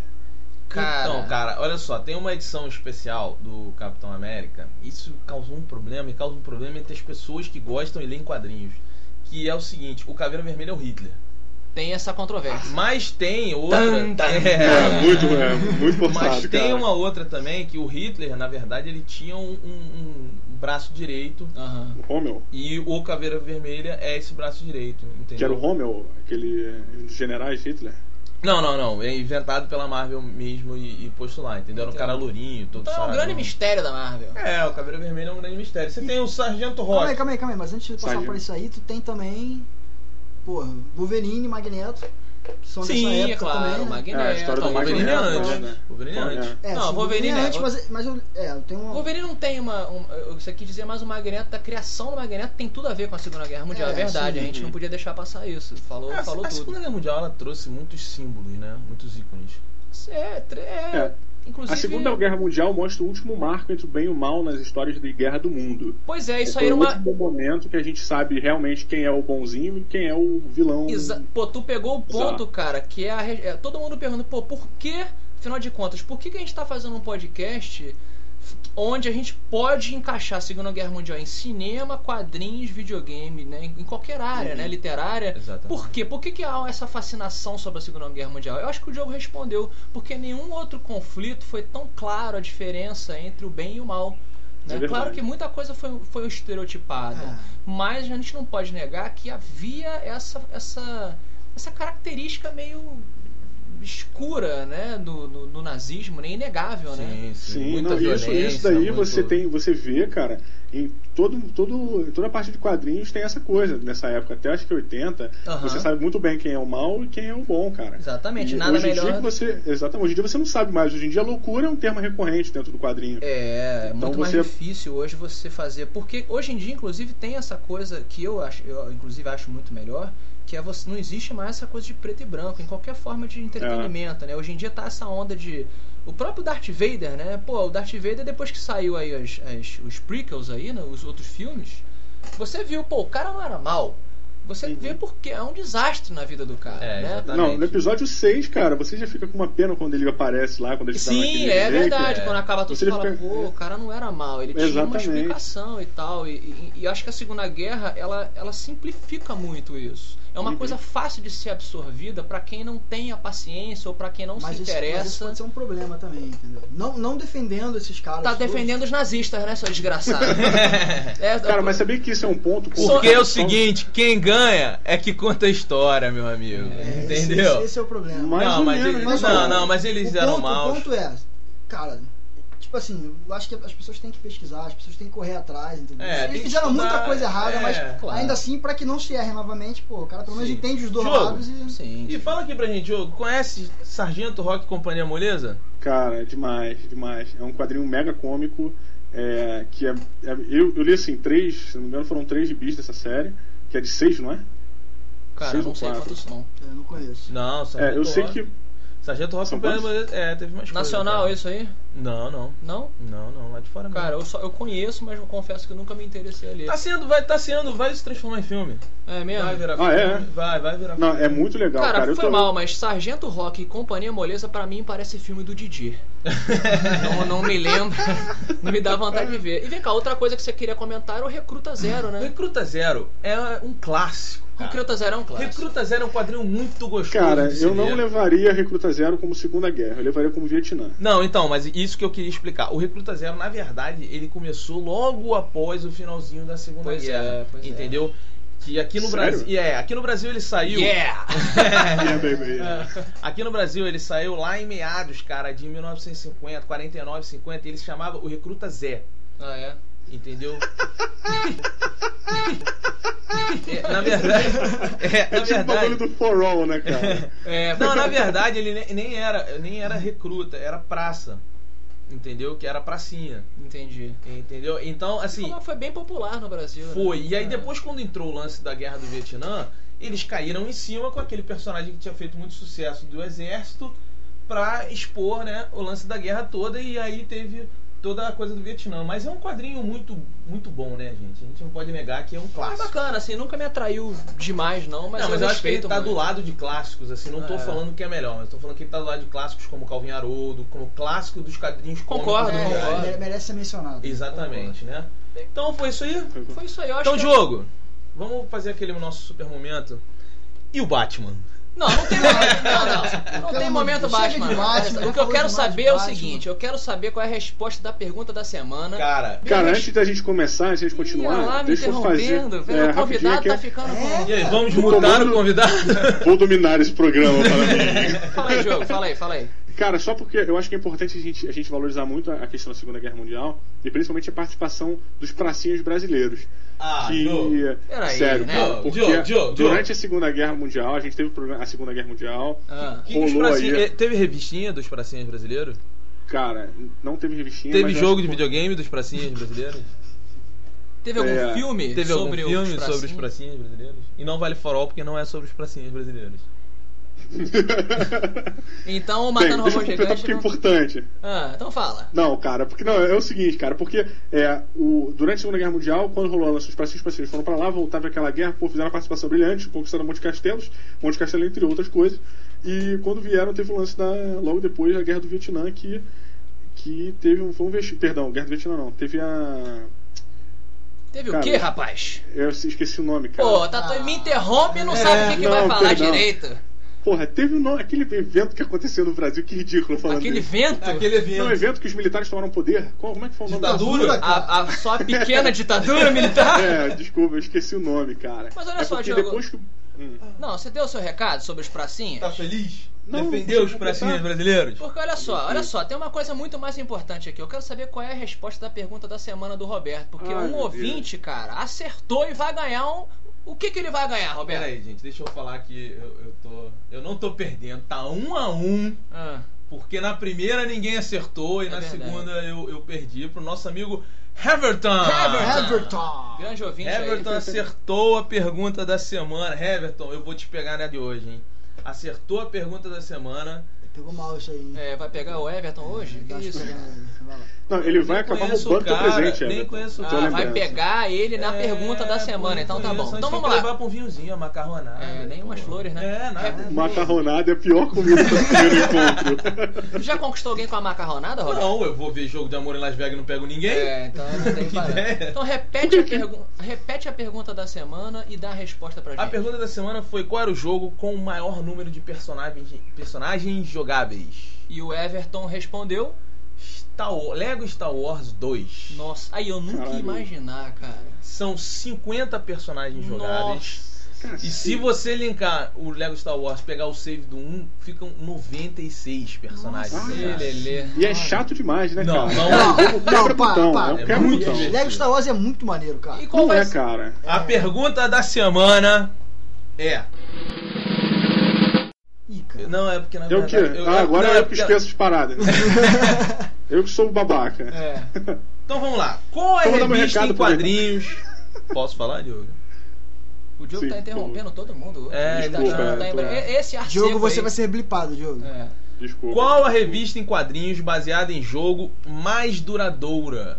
Cara, Então, cara, olha só, tem uma edição especial do Capitão América. Isso causou um problema e causa um problema entre as pessoas que gostam e leem quadrinhos. Que é o seguinte, o Caveira Vermelha é o Hitler. tem essa controvérsia. Mas tem outra. Tan, tan, É. É, muito, é, muito forçado, Mas tem cara. uma outra também que o Hitler, na verdade, ele tinha um, um- um braço direito Aham. O Rommel, e o Caveira Vermelha é esse braço direito, entendeu? que era o Rommel, aquele um dos generais Hitler. Não, não, não. É inventado pela Marvel mesmo e, e posto lá, entendeu? Era um cara lourinho, todo Então é um saradão. grande mistério da Marvel. É, o Caveira Vermelha é um grande mistério. Você E- tem o Sargento Calma aí, Rock. calma aí, calma aí. Mas antes de passar Sargento. por isso aí, tu tem também. Porra, Wolverine Magneto. São dessa Sim, época é claro, também. o né? Magneto. É, a história do o Wolverine é Magneto, antes. né? Wolverine é É. antes. É, Não, sim, Wolverine é- antes, mas, mas eu, é, eu tenho O uma. Wolverine não tem uma. Um, você quis dizer, mas o Magneto, da criação do Magneto tem tudo a ver com a Segunda Guerra Mundial. É, É, verdade, sim. a gente não podia deixar passar isso. Falou, É, falou a tudo. Segunda Guerra Mundial ela trouxe muitos símbolos, né? Muitos ícones. É, é, É. inclusive. A Segunda Guerra Mundial mostra o último marco entre o bem e o mal nas histórias de guerra do mundo. Pois é, isso Foi aí era o uma. último momento que a gente sabe realmente quem é o bonzinho e quem é o vilão. Exa- Pô, tu pegou o ponto, Exato. cara, que é, a é, todo mundo pergunta, pô, por que, afinal de contas, por que, que a gente tá fazendo um podcast onde a gente pode encaixar a Segunda Guerra Mundial em cinema, quadrinhos, videogame, né, em qualquer área, Uhum. né, literária. Exatamente. Por quê? Por que, que há essa fascinação sobre a Segunda Guerra Mundial? Eu acho que o jogo respondeu, porque nenhum outro conflito foi tão claro a diferença entre o bem e o mal. É Né? verdade. claro que muita coisa foi, foi estereotipada, É. mas a gente não pode negar que havia essa, essa, essa característica meio escura né, do, do, do nazismo, né? inegável, né? Sim, Muita não, isso, isso daí muito- você tem, você vê, cara, em todo, todo, toda a parte de quadrinhos tem essa coisa nessa época, até acho que 80, Aham. você sabe muito bem quem é o mal e quem é o bom, cara. Exatamente, E nada hoje em melhor. Dia que você, exatamente, hoje em dia você não sabe mais. Hoje em dia a loucura é um termo recorrente dentro do quadrinho. É, é Então muito mais você- difícil hoje você fazer. Porque hoje em dia, inclusive, tem essa coisa que eu acho, eu inclusive acho muito melhor, que é você. Não existe mais essa coisa de preto e branco, em qualquer forma de entretenimento, né? Hoje em dia tá essa onda de. O próprio Darth Vader, né? Pô, o Darth Vader, depois que saiu aí as, as- os prequels aí, né? Os outros filmes, você viu, pô, o cara não era mal. Você Uhum. vê porque é um desastre na vida do cara, É, né? exatamente. Não, no episódio 6, cara, você já fica com uma pena quando ele aparece lá, quando ele tá Sim, naquele é verdade. é. Quando acaba tudo, Você você fala, fica- pô, o cara não era mal, ele tinha uma Exatamente. explicação e tal. E, e, e eu acho que a Segunda Guerra, ela, ela simplifica muito isso. É uma Uhum. coisa fácil de ser absorvida pra quem não tem a paciência ou pra quem não Mas se isso, mas isso interessa. pode ser um problema também, entendeu? Não, não defendendo esses caras. Tá todos. defendendo os nazistas, né, seu desgraçado? é, Cara, mas sabia que isso é um ponto... Porque é o seguinte, quem ganha é que conta a história, meu amigo. É, Entendeu? Esse, esse é o problema. Mais não, ou mas menos, ou não, não, mas eles o eram ponto, maus. O ponto é, cara, tipo assim, eu acho que as pessoas têm que pesquisar, as pessoas têm que correr atrás, entendeu? É, Eles fizeram estudar, muita coisa errada, é, mas claro. ainda assim, pra que não se erre novamente, pô, o cara pelo menos Sim. entende os dois Jogo. lados e. Sim. E fala aqui pra gente, Diogo, conhece Sargento Rock e Companhia Moleza? Cara, é demais, demais. É um quadrinho mega cômico. é, que é, é- eu, eu li assim, três, se não me engano, foram três gibis dessa série, que é de seis, não é? Cara, eu seis não sei quatro. quantos são. Eu não conheço. Não, Sargento É, eu sei Rock. que. Sargento Rock e Companhia? Moleza. É, teve mais coisa, Nacional, cara. isso aí? Não, não. Não? Não, não, lá de fora mesmo. Cara, eu, só, eu conheço, mas eu confesso que eu nunca me interessei ali. Tá sendo, vai, tá sendo, vai se transformar em filme. É mesmo? Vai virar Ah, é? filme. Vai, vai virar Não, filme. é muito legal, Cara, cara. Eu foi tô- mal, mas Sargento Rock e Companhia Moleza pra mim parece filme do Didi. não, não me lembro, não me dá vontade de ver. E vem cá, outra coisa que você queria comentar era o Recruta Zero, né? Recruta Zero é um clássico. Recruta Zero é um clássico. Recruta Zero é um quadrinho muito gostoso. Cara, eu não levaria Recruta Zero como Segunda Guerra, eu levaria como Vietnã. Não, então, mas isso que eu queria explicar. O Recruta Zero, na verdade, ele começou logo após o finalzinho da Segunda Pois Guerra. é, pois é. entendeu? Que aqui no Sério? Brasil. É, aqui no Brasil ele saiu. Yeah! Yeah, baby. Aqui no Brasil ele saiu lá em meados, cara, de 1950, 49, 50, e ele se chamava o Recruta Zé. Ah, é? Entendeu? É, na verdade. É, na É tipo o bagulho verdade. do For All, né, cara? É, Não, na verdade ele ne- nem era, nem era recruta, era praça. Entendeu? Que era pracinha. Entendi. Entendeu? Então, assim, foi bem popular no Brasil. né? foi. E aí É. depois quando entrou o lance da guerra do Vietnã, eles caíram em cima com aquele personagem que tinha feito muito sucesso do exército pra expor, né, o lance da guerra toda e aí teve toda a coisa do Vietnã. Mas é um quadrinho muito muito bom, né, gente? A gente não pode negar que é um É clássico. bacana, assim, nunca me atraiu demais, não, mas, não, mas eu acho que ele tá muito. do lado de clássicos, assim, não tô É. falando que é melhor, mas tô falando que ele tá do lado de clássicos como Calvin Haroldo, como clássico dos quadrinhos Concordo, cômicos É, concordo. mere- merece ser mencionado. Exatamente, né? Então foi isso aí. Foi isso aí, eu acho Então, que... Diogo, vamos fazer aquele nosso super momento. E o Batman? Não, não tem momento. Não, não. Não Pelo tem momento Deus, chega Batman. de Batman, já o que eu quero saber é o seguinte: eu quero saber qual é a resposta da pergunta da semana. Cara, Cara, antes da gente começar, antes da gente continuar, olha lá, me deixa eu fazer. velho, é, o convidado aqui, tá ficando com. e aí, vamos mutar comando- o convidado? Vou dominar esse programa para mim. Fala aí, jogo, fala aí, fala aí. Cara, só porque eu acho que é importante a gente, a gente valorizar muito a questão da Segunda Guerra Mundial e principalmente a participação dos pracinhos brasileiros. Ah, que, Jô. Peraí, sério, né? cara, porque Jô, Jô, durante a Segunda Guerra Mundial, a gente teve a Segunda Guerra Mundial, Ah. Que que os rolou aí. eh, Teve revistinha dos pracinhas brasileiros? cara, não teve revistinha. Teve jogo de que- videogame dos pracinhas brasileiros? Teve algum É. filme Teve algum sobre filme os sobre os pracinhos? pracinhas brasileiros? E não vale farol porque não é sobre os pracinhas brasileiros. Então, o Bem, Matando deixa eu Robô completar Gigante. porque é não- importante. Ah, então fala. Não, cara, porque não, é o seguinte, cara, porque é, o, durante a Segunda Guerra Mundial, quando rolou a lance dos pracinhos, os pracinhos foram pra lá, voltavam aquela guerra, pô, fizeram uma participação brilhante, conquistaram Monte Castelos, Monte Castelo entre outras coisas, e quando vieram teve o lance da, logo depois, a Guerra do Vietnã, que, que teve um, foi um vesti- perdão, Guerra do Vietnã não, teve a, Teve Cara, o quê, rapaz? eu esqueci o nome, cara. Pô, tá, me interrompe e não sabe o que, que não, vai falar perdão. direito. Porra, teve um nome, aquele evento que aconteceu no Brasil, que ridículo falando Aquele dele. vento, Aquele Não, um evento. evento que os militares tomaram poder. Como é que foi o nome? Ditadura? a, a só a pequena ditadura militar. É, desculpa, eu esqueci o nome, cara. Mas olha é só, Diogo. depois que. Hum. Não, você deu o seu recado sobre os pracinhas? Tá feliz? Não, Defendeu os eu pracinhas brasileiros? Porque olha só, olha só, tem uma coisa muito mais importante aqui. Eu quero saber qual é a resposta da pergunta da semana do Roberto. Porque Ai, um ouvinte, cara, acertou e vai ganhar um. O que, que ele vai ganhar, Roberto? Pera aí, gente, deixa eu falar que eu, eu tô. Eu não tô perdendo, tá um a um. Ah, Porque na primeira ninguém acertou e É na verdade. segunda eu, eu perdi pro nosso amigo Heverton. Everton! grande ouvinte Heverton aí. acertou a pergunta da semana. Heverton, eu vou te pegar na de hoje, hein? Acertou a pergunta da semana. Pegou mal isso aí. hein? É, vai pegar o Everton hoje? Que Acho que isso? pegar, vai lá. Não, ele vai Nem acabar conheço roubando o teu presente, nem conheço o cara. Ah, vai pegar ele na É, pergunta da semana, pô, então tá isso, bom. Então vamos lá. levar pra um vinhozinho, uma macarronada. É, nem umas flores, né? É, nada. Macarronada é a pior comida do primeiro encontro. Tu já conquistou alguém com a macarronada, Roberto? Não, eu vou ver jogo de amor em Las Vegas e não pego ninguém. É, então não tem Que ideia. Então repete a, pergu repete a pergunta da semana e dá a resposta pra gente. A pergunta da semana foi qual era o jogo com o maior número de personagens, personagens jogáveis? E o Everton respondeu. Star Wars, Lego Star Wars 2. Nossa, aí eu nunca ia Caralho. imaginar, cara. São 50 personagens jogáveis. Nossa. E se você linkar o Lego Star Wars, pegar o save do 1, ficam 96 personagens. Nossa. jogáveis. Lelê. E é chato demais, né, Não, cara? não. É um jogo Não, quebra-botão. para, É para. É muito Lego Star Wars é muito maneiro, cara. E qual Não é, cara. A pergunta da semana é. Ih, cara. Não, é porque na É o quê? verdade. eu- ah, agora não, é eu porque- que esqueço as paradas. eu que sou o babaca. É. Então vamos lá. Qual é a Então meu revista recado em quadrinhos? Posso falar, Diogo? O Diogo Sim, tá interrompendo todo mundo. É, tá desculpa, que tá é, Esse ar Diogo, você aí. vai ser blipado, Diogo. É. Desculpa. Qual a revista em quadrinhos baseada em jogo mais duradoura?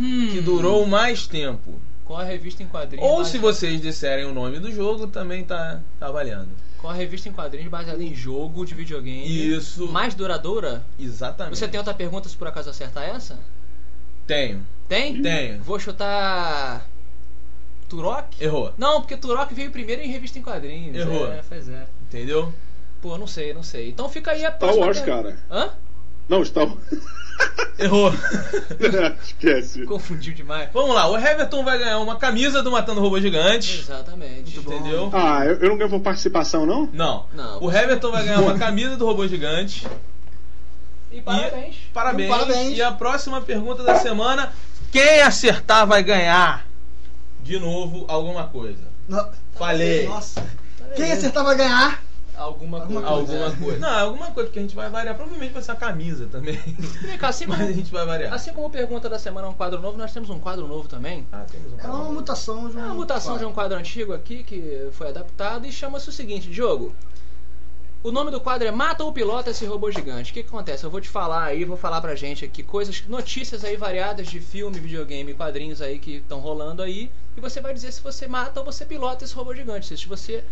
Hum. Que durou mais tempo? Qual a revista em quadrinhos? Ou se vocês disserem o nome do jogo, também tá, tá valendo. Qual a revista em quadrinhos baseada em jogo de videogame? Isso. Mais duradoura? Exatamente. Você tem outra pergunta se por acaso acertar essa? Tenho. Tem? Tenho. Vou chutar. Turok? Errou. Não, porque Turok veio primeiro em revista em quadrinhos. Errou. É, pois é. Entendeu? Pô, não sei, não sei. Então fica aí a Star próxima Wars, per- cara. Hã? Não, Star Wars. Errou. Esquece. Confundiu demais. Vamos lá, o Everton vai ganhar uma camisa do Matando Robô Gigante. Exatamente. Muito bom. Entendeu? Ah, eu, eu não ganho por participação, não? Não. Não. O Everton vai ganhar uma camisa do Robô Gigante. E parabéns. Parabéns. Parabéns. E a próxima pergunta da semana: quem acertar vai ganhar de novo alguma coisa. No- Falei. Nossa. Quem acertar vai ganhar. Alguma Alguma coisa. Alguma né? coisa. Não, alguma coisa, porque a gente vai variar. Provavelmente vai ser a camisa também. Vem cá, assim Mas como, a gente vai variar. assim como pergunta da semana é um quadro novo, nós temos um quadro novo também. Ah, temos um É uma mutação de É um. uma mutação de um quadro antigo aqui que foi adaptado e chama-se o seguinte, Diogo. O nome do quadro é Mata ou Pilota esse robô gigante. O que, que acontece? Eu vou te falar aí, vou falar pra gente aqui coisas, notícias aí variadas de filme, videogame, quadrinhos aí que estão rolando aí. E você vai dizer se você mata ou você pilota esse robô gigante. Se você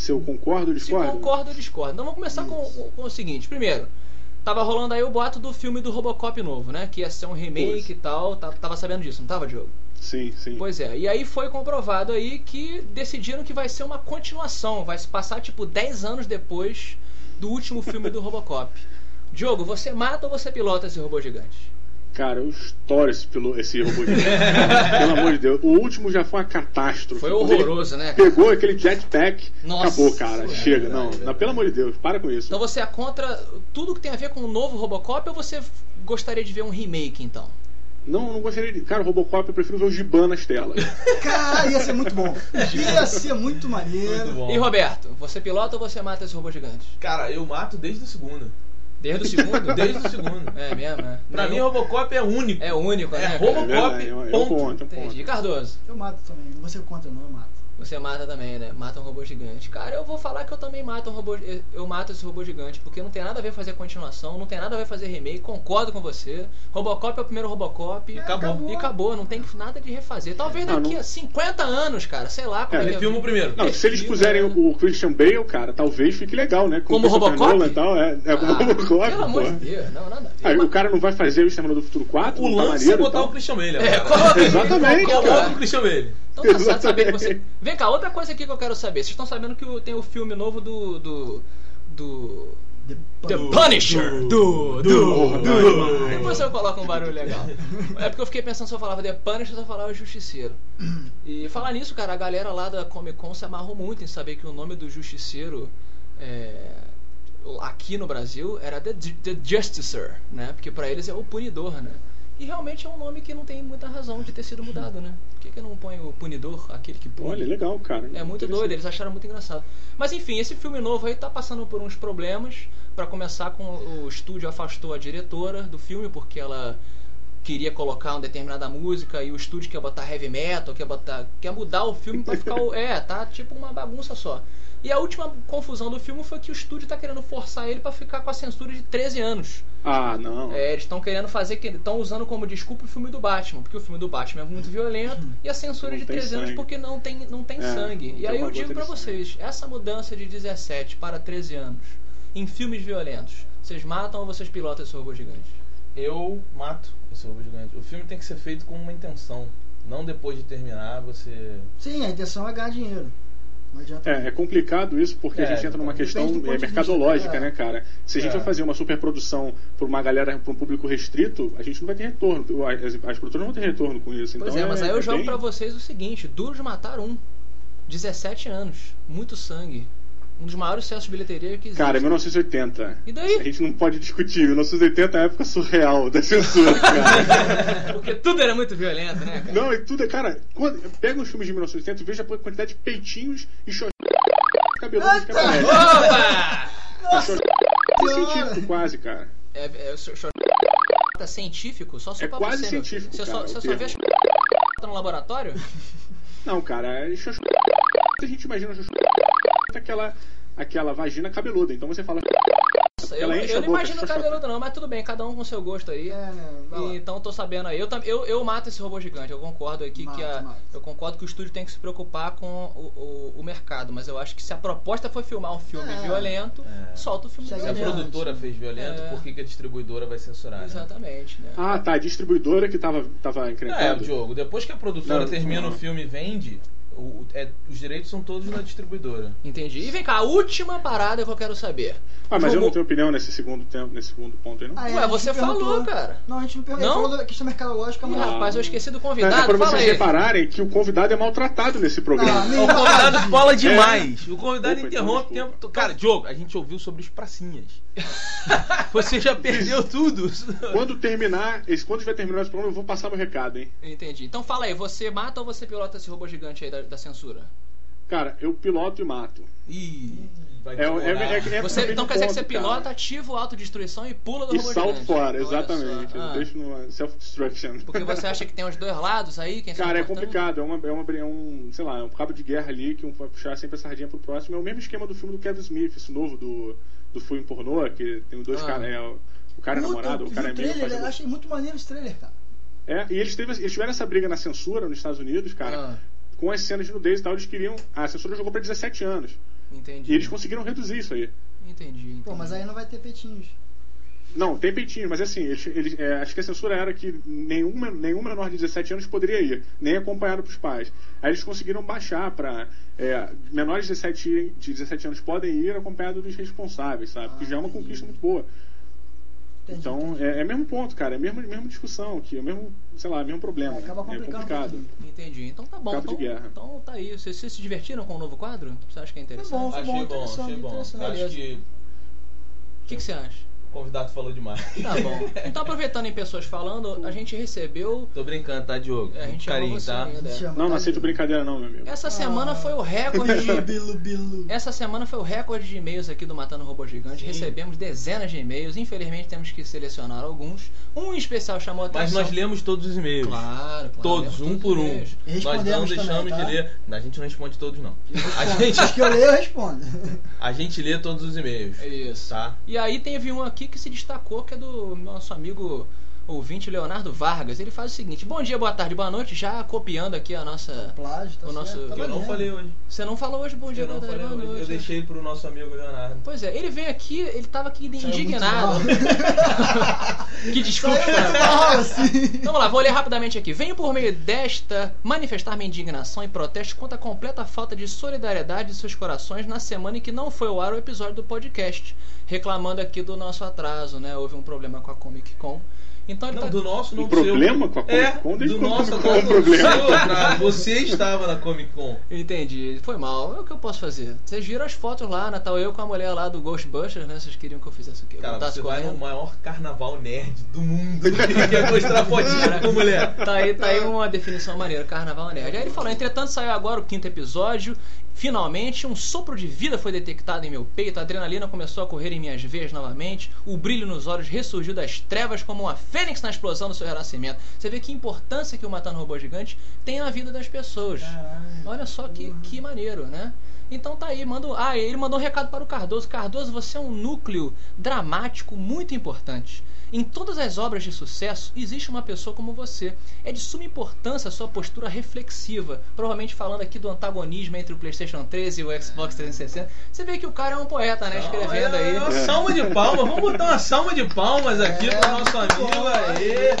Se eu concordo ou se discordo? concorda ou discorda. Então vamos começar com, com- o seguinte. Primeiro, tava rolando aí o boato do filme do Robocop novo, né? Que ia ser um remake Pois. e tal. Tava sabendo disso, não tava, Diogo? Sim, sim. Pois é, e aí foi comprovado aí que decidiram que vai ser uma continuação, vai se passar tipo 10 anos depois do último filme do Robocop. Diogo, você mata ou você pilota esse robô gigante? Cara, eu estouro esse, pilo- esse robô gigante. Pelo amor de Deus. O último já foi uma catástrofe. Foi horroroso, né? Pegou aquele jetpack, Nossa, acabou, cara. é Chega. verdade, não, é verdade. não, pelo amor de Deus, para com isso. Então você é contra tudo que tem a ver com o novo Robocop ou você gostaria de ver um remake então? Não, não gostaria de. Cara, o Robocop eu prefiro ver o Giban nas telas. Cara, ia ser muito bom. Ia ser muito maneiro. Muito bom. E Roberto, você pilota ou você mata esse robô gigante? Cara, eu mato desde o segundo. Desde o segundo? Desde o segundo. É mesmo, né? Pra mim, Robocop é único. é único, né? É cara? Robocop, É verdade, é um ponto. é um ponto. Entendi. Cardoso, Eu mato também. Não vou ser contra, não. Eu mato. Você mata também, né? Mata um robô gigante. Cara, eu vou falar que eu também mato um robô. Eu mato esse robô gigante, porque não tem nada a ver fazer continuação, não tem nada a ver fazer remake, concordo com você. Robocop é o primeiro Robocop. É, acabou. E acabou, não tem nada de refazer. Talvez Não, daqui não- a 50 anos, cara, sei lá como É, é, que Refilma o primeiro. Não, se eles puserem o Christian Bale, cara, talvez fique legal, né? Com Como Robocop? E tal, é, é como Ah, Robocop. Pelo amor de Deus, não, nada a ver. Aí, Mas- o cara não vai fazer o Exterminador do Futuro 4? O tá lance é botar o Christian Bale. É, coloca- Exatamente. Coloca o Christian Bale. Então tá certo saber que você. Vem cá, outra coisa aqui que eu quero saber. Vocês estão sabendo que tem o filme novo do. do. do. The Punisher! Do. do. do. Depois eu coloco um barulho legal. É porque eu fiquei pensando se eu falava The Punisher ou se eu falava Justiceiro. E falar nisso, cara, a galera lá da Comic Con se amarrou muito em saber que o nome do Justiceiro. é, aqui no Brasil era The, The Justicer, né? Porque pra eles é o punidor, né? E realmente é um nome que não tem muita razão de ter sido mudado, né? Por que, que não põe o punidor, aquele que pune? Olha, legal, cara. É muito doido, eles acharam muito engraçado. Mas enfim, esse filme novo aí tá passando por uns problemas. Pra começar com o estúdio afastou a diretora do filme porque ela queria colocar uma determinada música e o estúdio quer botar heavy metal, quer botar, quer mudar o filme pra ficar, o- é, tá tipo uma bagunça só. E a última confusão do filme foi que o estúdio tá querendo forçar ele pra ficar com a censura de 13 anos. Ah, não. É, eles estão querendo fazer que estão usando como desculpa o filme do Batman, porque o filme do Batman é muito violento e a censura é Não de tem 13 anos sangue. porque não tem, não tem É, sangue. não E aí eu digo de vocês, essa mudança de 17 para 13 anos em filmes violentos, vocês matam ou vocês pilotam esse robô gigante? Eu mato esse robô gigante. O filme tem que ser feito com uma intenção. Não depois de terminar, você. Sim, a intenção é ganhar dinheiro. É, é complicado isso porque É, a gente entra numa questão é, de mercadológica, vista, é. né, cara? Se a gente É. vai fazer uma superprodução para uma galera, para um público restrito, a gente não vai ter retorno. As, as produtoras não vão ter retorno com isso. Pois então é, mas aí eu jogo bem- pra vocês o seguinte, Duro de Matar um, 17 anos, muito sangue, um dos maiores sucessos de bilheteria que existe. Cara, é 1980. E daí? A gente não pode discutir. 1980 é a época surreal da censura, cara. Porque tudo era muito violento, né, cara? não, e tudo é, cara, quando, pega os filmes de 1980 e veja a quantidade de peitinhos e xoxó cabeludos que aparecem. Opa! Nossa! É Senhora! científico quase, cara. É, é, tá científico? Só só É pra quase você, científico. Você cara, só, você só vê no laboratório? Não, cara, é. A gente imagina xoxó aquela, aquela vagina cabeluda. Então você fala. Nossa, eu, eu a não boca, imagino cabeludo não, mas tudo bem, cada um com seu gosto aí. É. E, então tô sabendo aí. Eu, eu, eu mato esse robô gigante. Eu concordo aqui que Mata, a, eu concordo que o estúdio tem que se preocupar com o, o, o mercado, mas eu acho que se a proposta foi filmar um filme É. violento, É. solta o filme Se a violento. adiante. produtora fez violento, É. por que, que a distribuidora vai censurar? né? Exatamente, né? Ah, tá, a distribuidora que tava, tava É, encrencando. Diogo, depois que a produtora Não, termina não. o filme e vende, O- é, os direitos são todos da distribuidora. Entendi. E vem cá, a última parada que eu quero saber. Ah, mas eu Jogou- não tenho opinião nesse segundo tempo, nesse segundo ponto aí, não. Ah, é, Ué, você perguntou- falou, cara. Não, a gente não perguntou. Não? Falou da questão mercadológica, mas. rapaz, eu esqueci do Não, é convidado. pra Fala vocês aí. repararem que o convidado é maltratado nesse programa. Ah, O convidado fala demais. O convidado Desculpa, interrompe o tempo todo. Cara, Diogo, a gente ouviu sobre os pracinhas. Você já perdeu tudo. Quando terminar, quando tiver terminado esse programa, eu vou passar meu recado, hein? Entendi. Então fala aí, você mata ou você pilota esse robô gigante aí da, da censura? Cara, eu piloto e mato. Ih, vai É, é, é, é, Você, então quer dizer que você pilota, cara. ativa o autodestruição e pula do E robô salto gigante. fora, exatamente. Ah, deixo no self-destruction. Porque você acha que tem os dois lados aí? Quem Cara, é complicado. É, uma, é, uma, é um, sei lá, é um cabo de guerra ali que um vai puxar sempre a sardinha pro próximo. É o mesmo esquema do filme do Kevin Smith, esse novo do, do filme pornô, que tem dois Ah. caras. É, o cara é namorado, o cara é o meio. trailer, fazendo- eu achei muito maneiro esse trailer, cara. É, e eles, teve, eles tiveram essa briga na censura nos Estados Unidos, cara, Ah, com as cenas de nudez e tal. Eles queriam. A censura jogou pra 17 anos. entendi. E eles conseguiram reduzir isso aí. Entendi, entendi. Pô, mas aí não vai ter peitinhos. Não, tem peitinho, mas assim, eles, eles- é, acho que a censura era que nenhum, nenhum menor de 17 anos poderia ir, nem acompanhado pros pais. Aí eles conseguiram baixar pra. É, menores de 17, de 17 anos podem ir acompanhados dos responsáveis, sabe? Que já é uma conquista muito boa. Entendi, Então, é, é mesmo ponto, cara, é mesmo, mesmo discussão aqui, é mesmo, sei lá, mesmo problema. Acaba é complicando um complicado. pouquinho. Entendi. Então tá bom. Cabo de Então, guerra. então tá aí. Vocês, vocês se divertiram com o novo quadro? Você acha que é interessante? bom. O Foi Achei bom, achei bom. Acho que que, que você acha? O convidado falou demais. Tá bom. Então, aproveitando em pessoas falando, a gente recebeu. Tô brincando, tá, Diogo? É, a gente Carinho, tá? ainda. Chama, Não, não tá, aceito brincadeira não, meu amigo. Essa semana Ah. foi o recorde de. Bilu, bilu. Essa semana foi o recorde de e-mails aqui do Matando Robô Gigante. Sim. Recebemos dezenas de e-mails. Infelizmente temos que selecionar alguns. Um em especial chamou a Mas atenção. nós lemos todos os e-mails. Claro, claro. Todos, um por os um. Nós não deixamos também, tá? de ler. A gente não responde todos, não. A gente, Os que eu leio, eu respondo. a gente lê todos os e-mails. Isso. Tá? E aí teve um aqui que se destacou, que é do nosso amigo ouvinte Leonardo Vargas. Ele faz o seguinte: Bom dia, boa tarde, boa noite. Já copiando aqui a nossa. Plágio, tá O nosso- certo, tá Que eu não falei hoje. Você não falou hoje bom dia, Eu não boa tarde, boa hoje. noite. Eu deixei pro nosso amigo Leonardo. Pois é, ele veio aqui, ele tava aqui indignado. que desculpa. Mal, assim. Vamos lá, vou ler rapidamente aqui. Venho por meio desta manifestar minha indignação e protesto contra a completa falta de solidariedade de seus corações na semana em que não foi ao ar o episódio do podcast, reclamando aqui do nosso atraso, né? Houve um problema com a Comic Con. Então ele Não, tá... do nosso não Um do seu. problema com a Comic É, Con? Desde do nosso Comic Con é um problema? seu. Você estava na Comic Con. Entendi, foi mal. É o que eu posso fazer. Vocês viram as fotos lá, Natal? Eu com a mulher lá do Ghostbusters, né? Vocês queriam que eu fizesse o quê? Cara, você vai no maior carnaval nerd do mundo. e quer mostrar fotinha com mulher. Tá aí, tá aí uma definição maneira, Carnaval Nerd. Aí ele falou, entretanto saiu agora o quinto episódio. Finalmente, um sopro de vida foi detectado em meu peito, a adrenalina começou a correr em minhas veias novamente, o brilho nos olhos ressurgiu das trevas como uma fênix na explosão do seu renascimento. Você vê que importância que o Matando Robô Gigante tem na vida das pessoas. Caralho. Olha só que, que maneiro, né? Então tá aí, manda. Ah, ele mandou um recado para o Cardoso. Cardoso, você é um núcleo dramático muito importante. Em todas as obras de sucesso existe uma pessoa como você. É de suma importância a sua postura reflexiva. Provavelmente falando aqui do antagonismo entre o PlayStation 3 e o Xbox 360. Você vê que o cara é um poeta, né? Escrevendo é, aí. Uma salva de palmas. Vamos botar uma salva de palmas aqui É, pro nosso muito amigo bom, aí. é.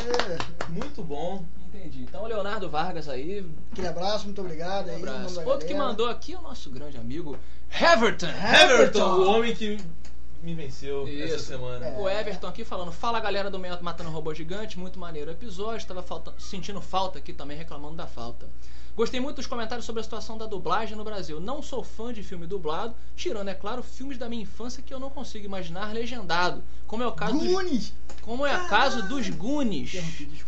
Muito bom. Entendi. Então, o Leonardo Vargas aí. Aquele abraço, muito obrigado Um aí. abraço. da Outro que mandou aqui é o nosso grande amigo Heverton. Everton, o homem que me venceu Isso. essa semana. É. O Everton aqui falando, fala galera do Meio Matando Robô Gigante, muito maneiro o episódio, estava falta, sentindo falta aqui também, reclamando da falta. Gostei muito dos comentários sobre a situação da dublagem no Brasil. Não sou fã de filme dublado, tirando, é claro, filmes da minha infância que eu não consigo imaginar legendado. Como é o caso dos, Goonies! como é o caso dos Goonies.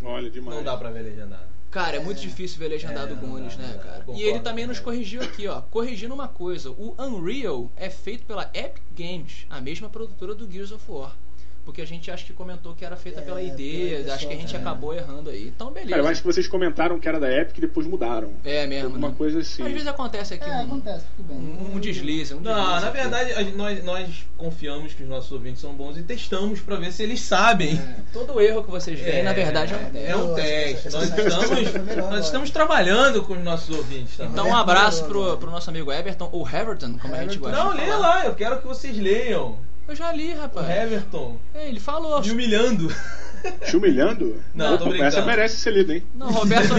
Olha, demais. Não dá pra ver legendado. Cara, é muito difícil ver legendado É, Goonies, dá, né, cara? Concordo E ele também nos corrigiu aqui, ó. Corrigindo uma coisa: o Unreal é feito pela Epic Games, a mesma produtora do Gears of War. Porque a gente acha que comentou que era feita É, pela ID, acho que a gente é. acabou errando aí. Então, beleza. Cara, eu acho que vocês comentaram que era da Epic e depois mudaram. É mesmo. Alguma né? coisa assim. Às vezes acontece aqui É, um, acontece, tudo bem. um, um deslize. Um Não, deslize na verdade, a nós, nós confiamos que os nossos ouvintes são bons e testamos pra ver se eles sabem. É, Todo erro que vocês veem, na verdade, é um teste. É um teste. Nós estamos, nós estamos trabalhando com os nossos ouvintes também. Então, um abraço pro, pro nosso amigo Everton, ou Heverton, como a gente Everton. gosta Não, de lê falar. lá, eu quero que vocês leiam. Eu já li, O rapaz. Everton É, ele falou. me humilhando. Te humilhando? Não, tô Opa, brincando. essa merece ser lida, hein? Não, o Roberto, só,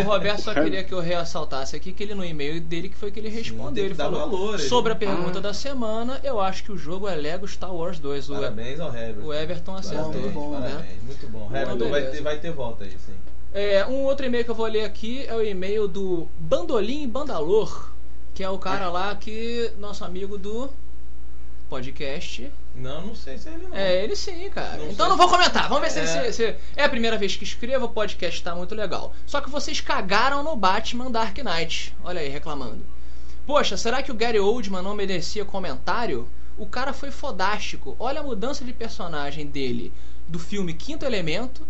o Roberto só queria que eu ressaltasse aqui que ele no e-mail dele que foi que ele respondeu. que Ele falou valor, ele- sobre a pergunta Ah. da semana. Eu acho que o jogo é Lego Star Wars 2. O, Parabéns ao Herbert. o Everton acertou. Parabéns, bom, né? parabéns. Muito bom. Herbert, vai ter, vai ter volta aí, sim. É, um outro e-mail que eu vou ler aqui é o e-mail do Bandolim Bandalor, que é o cara lá que nosso amigo do podcast. Não, não sei se é ele não. É, ele sim, cara. Não então não vou comentar. Vamos ver se, É. se- se- é a primeira vez que escrevo, o podcast tá muito legal. Só que vocês cagaram no Batman Dark Knight. Olha aí, reclamando. Poxa, será que o Gary Oldman não merecia comentário? O cara foi fodástico. Olha a mudança de personagem dele do filme Quinto Elemento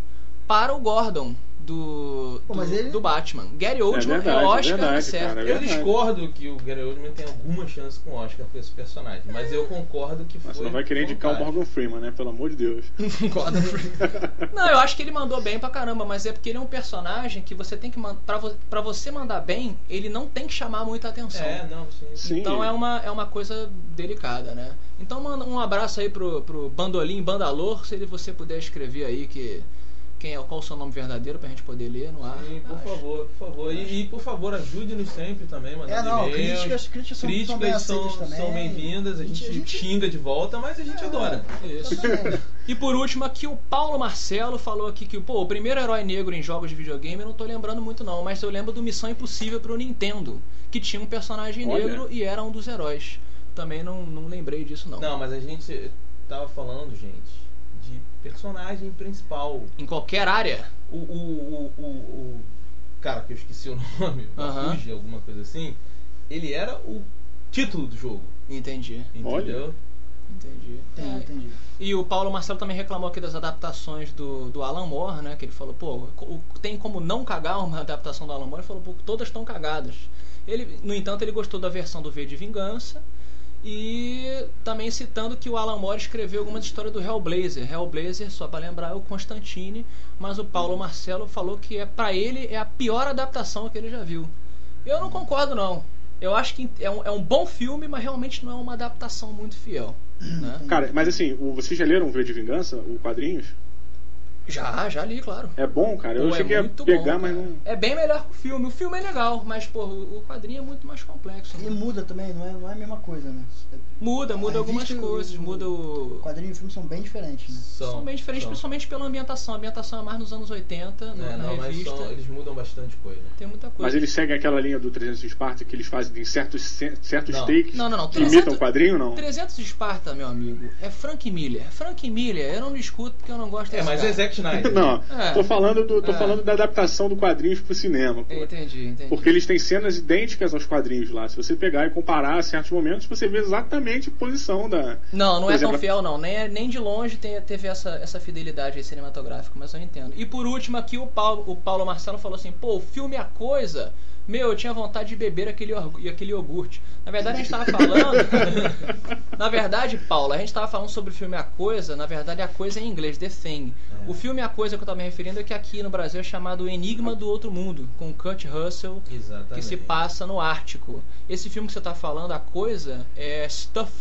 para o Gordon do, Pô, do, mas ele- do Batman. Gary Oldman é, verdade, Oscar é verdade, certo. cara, é Eu discordo que o Gary Oldman tem alguma chance com o Oscar com esse personagem, mas eu concordo que foi. Mas você não vai querer indicar o. Morgan Freeman, né? Pelo amor de Deus. Gordon Freeman. Não, eu acho que ele mandou bem pra caramba, mas é porque ele é um personagem que você tem que pra, vo- pra você mandar bem, ele não tem que chamar muita atenção. É, não, sim. Sim. Então é uma, é uma coisa delicada, né? Então manda um abraço aí pro, pro Bandolim Bandalor, se ele, você puder escrever aí que quem é, qual o seu nome verdadeiro pra gente poder ler no ar. Sim, por Acho. favor, por favor. E, e, por favor, ajude-nos sempre também, mandando É, não, críticas, críticas são, são Críticas são, também. são bem-vindas, a gente, xinga de volta, mas a gente adora. Isso. E por último aqui o Paulo Marcelo falou aqui que pô, o primeiro herói negro em jogos de videogame eu não tô lembrando muito não, mas eu lembro do Missão Impossível pro Nintendo, que tinha um personagem Olha. negro e era um dos heróis. Também não, não lembrei disso não. Não, mas a gente tava falando, gente, personagem principal. Em qualquer área. O, o, o, o, o cara que eu esqueci o nome, Aham. Bakuji, alguma coisa assim, ele era o título do jogo, Entendi. entendeu? Entendi. Entendi, É, entendi. E o Paulo Marcelo também reclamou aqui das adaptações do, do Alan Moore, né? Que ele falou, pô, tem como não cagar uma adaptação do Alan Moore? Ele falou, pô, todas estão cagadas. Ele, no entanto, ele gostou da versão do V de Vingança e também citando que o Alan Moore escreveu algumas histórias do Hellblazer. Hellblazer, só pra lembrar, é o Constantine, mas o Paulo Marcelo falou que é para ele é a pior adaptação que ele já viu. Eu não concordo não. Eu acho que é um, é um bom filme, mas realmente não é uma adaptação muito fiel. Né? Cara, mas assim, vocês já leram o V de Vingança, o quadrinhos? Já, já li, claro. É bom, cara. Eu Pô, é cheguei a muito pegar, bom, mas não. É bem melhor que o filme. O filme é legal, mas pô, o quadrinho é muito mais complexo. E né? muda também, não é, não é a mesma coisa, né? Muda, muda A algumas e o- coisas, muda O o. quadrinho e o filme são bem diferentes, né? São bem diferentes, são. principalmente pela ambientação. A ambientação é mais nos anos 80, no- É, na não, mas revista. são- eles mudam bastante coisa. Tem muita coisa. Mas eles seguem aquela linha do 300 de Esparta que eles fazem em certos, certos Não. takes Não, não, não. que 300 imitam o quadrinho, não? 300 de Esparta, meu amigo, é Frank Miller. Frank Miller, eu não discuto porque eu não gosto É, mas cara. Zack Snyder. Não, É. tô falando do, tô É. falando da adaptação do quadrinhos pro cinema, pô. Entendi, entendi. Porque eles têm cenas idênticas aos quadrinhos lá. Se você pegar e comparar certos momentos, você vê exatamente a posição da. Não, não é tão exemplo- fiel não. Nem, nem de longe tem- teve essa, essa fidelidade cinematográfica, mas eu entendo. E por último aqui o Paulo, o Paulo Marcelo falou assim, pô, o filme é a coisa. Meu, eu tinha vontade de beber aquele, aquele iogurte. Na verdade, a gente tava falando. na verdade, Paulo, a gente tava falando sobre o filme A Coisa. Na verdade, a coisa é em inglês, The Thing. É. O filme A Coisa que eu tava me referindo é que aqui no Brasil é chamado O Enigma do Outro Mundo, com Kurt Russell Exatamente. que se passa no Ártico. Esse filme que você tá falando, a coisa, é Stuff,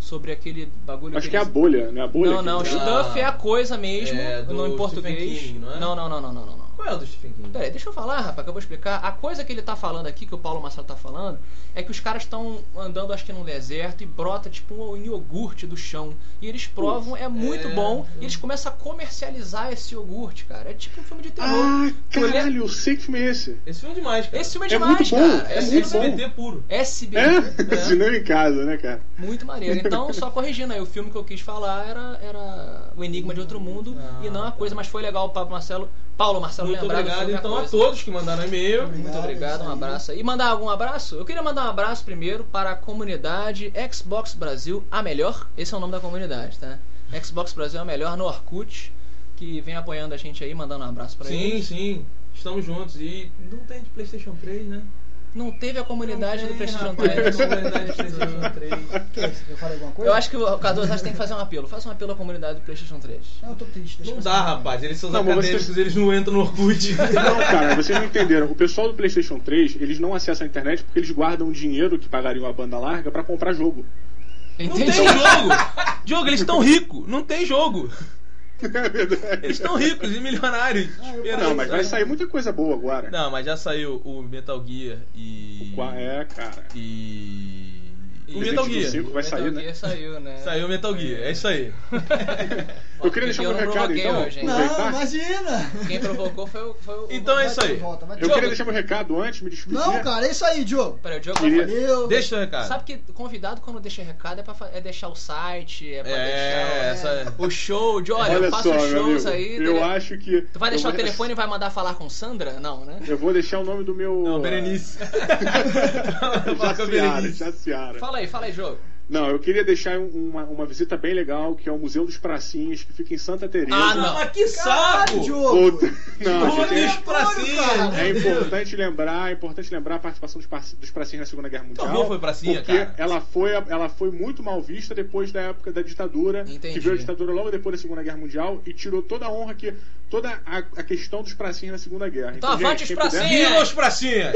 sobre aquele bagulho Acho que que é a bolha, não é a bolha? Não, que- não, Ah. Stuff é a coisa mesmo, É, do não em português. King, não é? não, não, não, não, não, não, não. Qual é o do Stephen King? Peraí, deixa eu falar, rapaz, que eu vou explicar. A coisa que ele tá falando aqui, que o Paulo Marcelo tá falando, é que os caras estão andando, acho que num deserto, e brota tipo um iogurte do chão. E eles provam, é muito É, bom, é. e eles começam a comercializar esse iogurte, cara. É tipo um filme de terror. Ah, caralho, eu sei que filme é esse. Esse filme é demais, cara. Esse filme é É demais, muito bom, cara. é Esse muito filme bom. SBT puro. SBT. É? é. Cinema em casa, né, cara? Muito maneiro. Então, só corrigindo aí, o filme que eu quis falar era, era O Enigma de Outro Mundo Ah, e não a coisa, mas foi legal o Pablo Marcelo. Paulo Marcelo Muito obrigado, então, a Coisa. todos que mandaram e-mail. Muito Obrigado, obrigado, isso um aí. abraço. E mandar algum abraço? Eu queria mandar um abraço primeiro para a comunidade Xbox Brasil, a melhor. Esse é o nome da comunidade, tá? Xbox Brasil, a melhor no Orkut, que vem apoiando a gente aí, mandando um abraço para Sim, eles. sim. Estamos juntos. E não tem de PlayStation 3, né? Não teve a comunidade Não do tem, PlayStation rapaz, 3. comunidade do PlayStation 3. Que é isso? Eu falei alguma coisa? Eu acho que o Cardoso acho que tem que fazer um apelo. Faça um apelo à comunidade do PlayStation 3. Não, eu tô triste. deixa Não dá, rapaz. Eles são Não, acadêmicos, vocês- eles não entram no Orkut. Não, cara, vocês não entenderam. O pessoal do PlayStation 3, eles não acessam a internet porque eles guardam o dinheiro que pagariam a banda larga pra comprar jogo. Não Entendi. tem jogo! Jogo, eles estão ricos. Não tem jogo. É. Eles estão ricos e milionários. Ah, Não, mas vai sair muita coisa boa agora. Não, mas já saiu o Metal Gear e. O É, cara. E. O Metal Gear. 5 vai Metal sair, né? Gear saiu, né? Saiu o Metal Gear, é isso aí. Eu queria deixar eu um não recado, então. hoje? Não, imagina! Quem provocou foi o. Foi o Então é isso aí. Volta, Eu Diogo. queria deixar meu recado antes, me despedir. Não, cara, é isso aí, Diogo. Peraí, o Diogo Queria-. Valeu. Deixa o recado. Sabe que convidado quando deixa recado é, pra, é deixar o site, é pra É, deixar essa. o show de olha, Olha eu faço só, meu shows amigo, aí. eu tele- acho que... Tu vai deixar o telefone e vai mandar falar com Sandra? Não, né? Eu vou deixar o nome do meu... Não, Berenice. Fala com a Jaciara, Berenice. Jaciara. Fala aí, fala aí, jogo. Não, eu queria deixar um- uma, uma visita bem legal, que é o Museu dos Pracinhas, que fica em Santa Teresa. Ah, não, mas que Caralho, saco! Puta- Não, Todos gente, os é, pracinhas. é importante lembrar, é importante lembrar a participação dos, praci- dos pracinhas na Segunda Guerra Mundial. avô foi pracinha, porque cara. ela foi ela foi muito mal vista depois da época da ditadura, Entendi. que veio a ditadura logo depois da Segunda Guerra Mundial e tirou toda a honra que toda a, a questão dos pracinhas na Segunda Guerra. Então, avante gente, os pracinhas! Viva os pracinhas!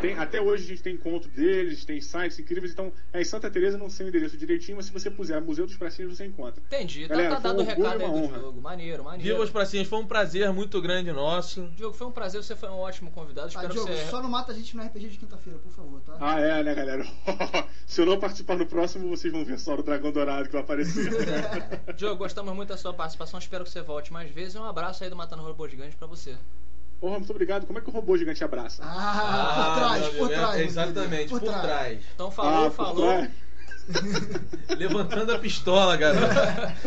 Tem- até hoje a gente tem encontro deles, tem sites incríveis, então é em Santa Teresa, não sei o endereço direitinho, mas se você puser Museu dos Pracinhas você encontra. Entendi. Tá- Galera, tá, foi um dado o orgulho recado aí uma do honra. jogo. Maneiro, maneiro. Viva os pracinhas, foi um prazer muito grande nosso. Diogo, foi um prazer, você foi um ótimo convidado. Ah, Espero Diogo, que você. só não mata a gente no RPG de quinta-feira, por favor, tá? Ah, é, né, galera? se eu não participar no próximo, vocês vão ver só o Dragão Dourado que vai aparecer. Diogo, gostamos muito da sua participação. Espero que você volte mais vezes. E um abraço aí do Matando Robô Gigante pra você. Porra, muito obrigado. Como é que o robô gigante abraça? Ah, por trás, meu por trás. é- Exatamente, por, trás. Então falou, Ah, falou. Levantando a pistola, garoto.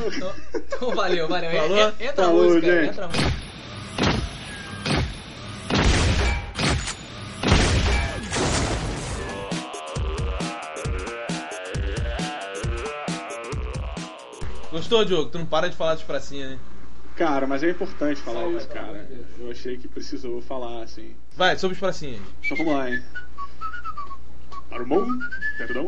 Então, então valeu, valeu. Falou? En- Entra Falou, a música, gente. entra a música. Gostou, Diogo? Tu não para de falar dos pracinhas, né? Cara, mas é importante falar Fala, isso, cara. Eu achei que precisou falar, assim. Vai, sobre os pracinhas. Então vamos lá, hein? Para o monte, perdão,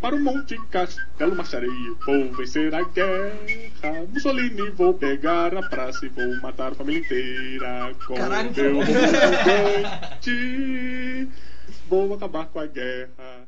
para o monte Castelo marcharei, vou vencer a guerra. Mussolini, vou pegar a praça e vou matar a família inteira com Caralho, meu gigante. Vou acabar com a guerra.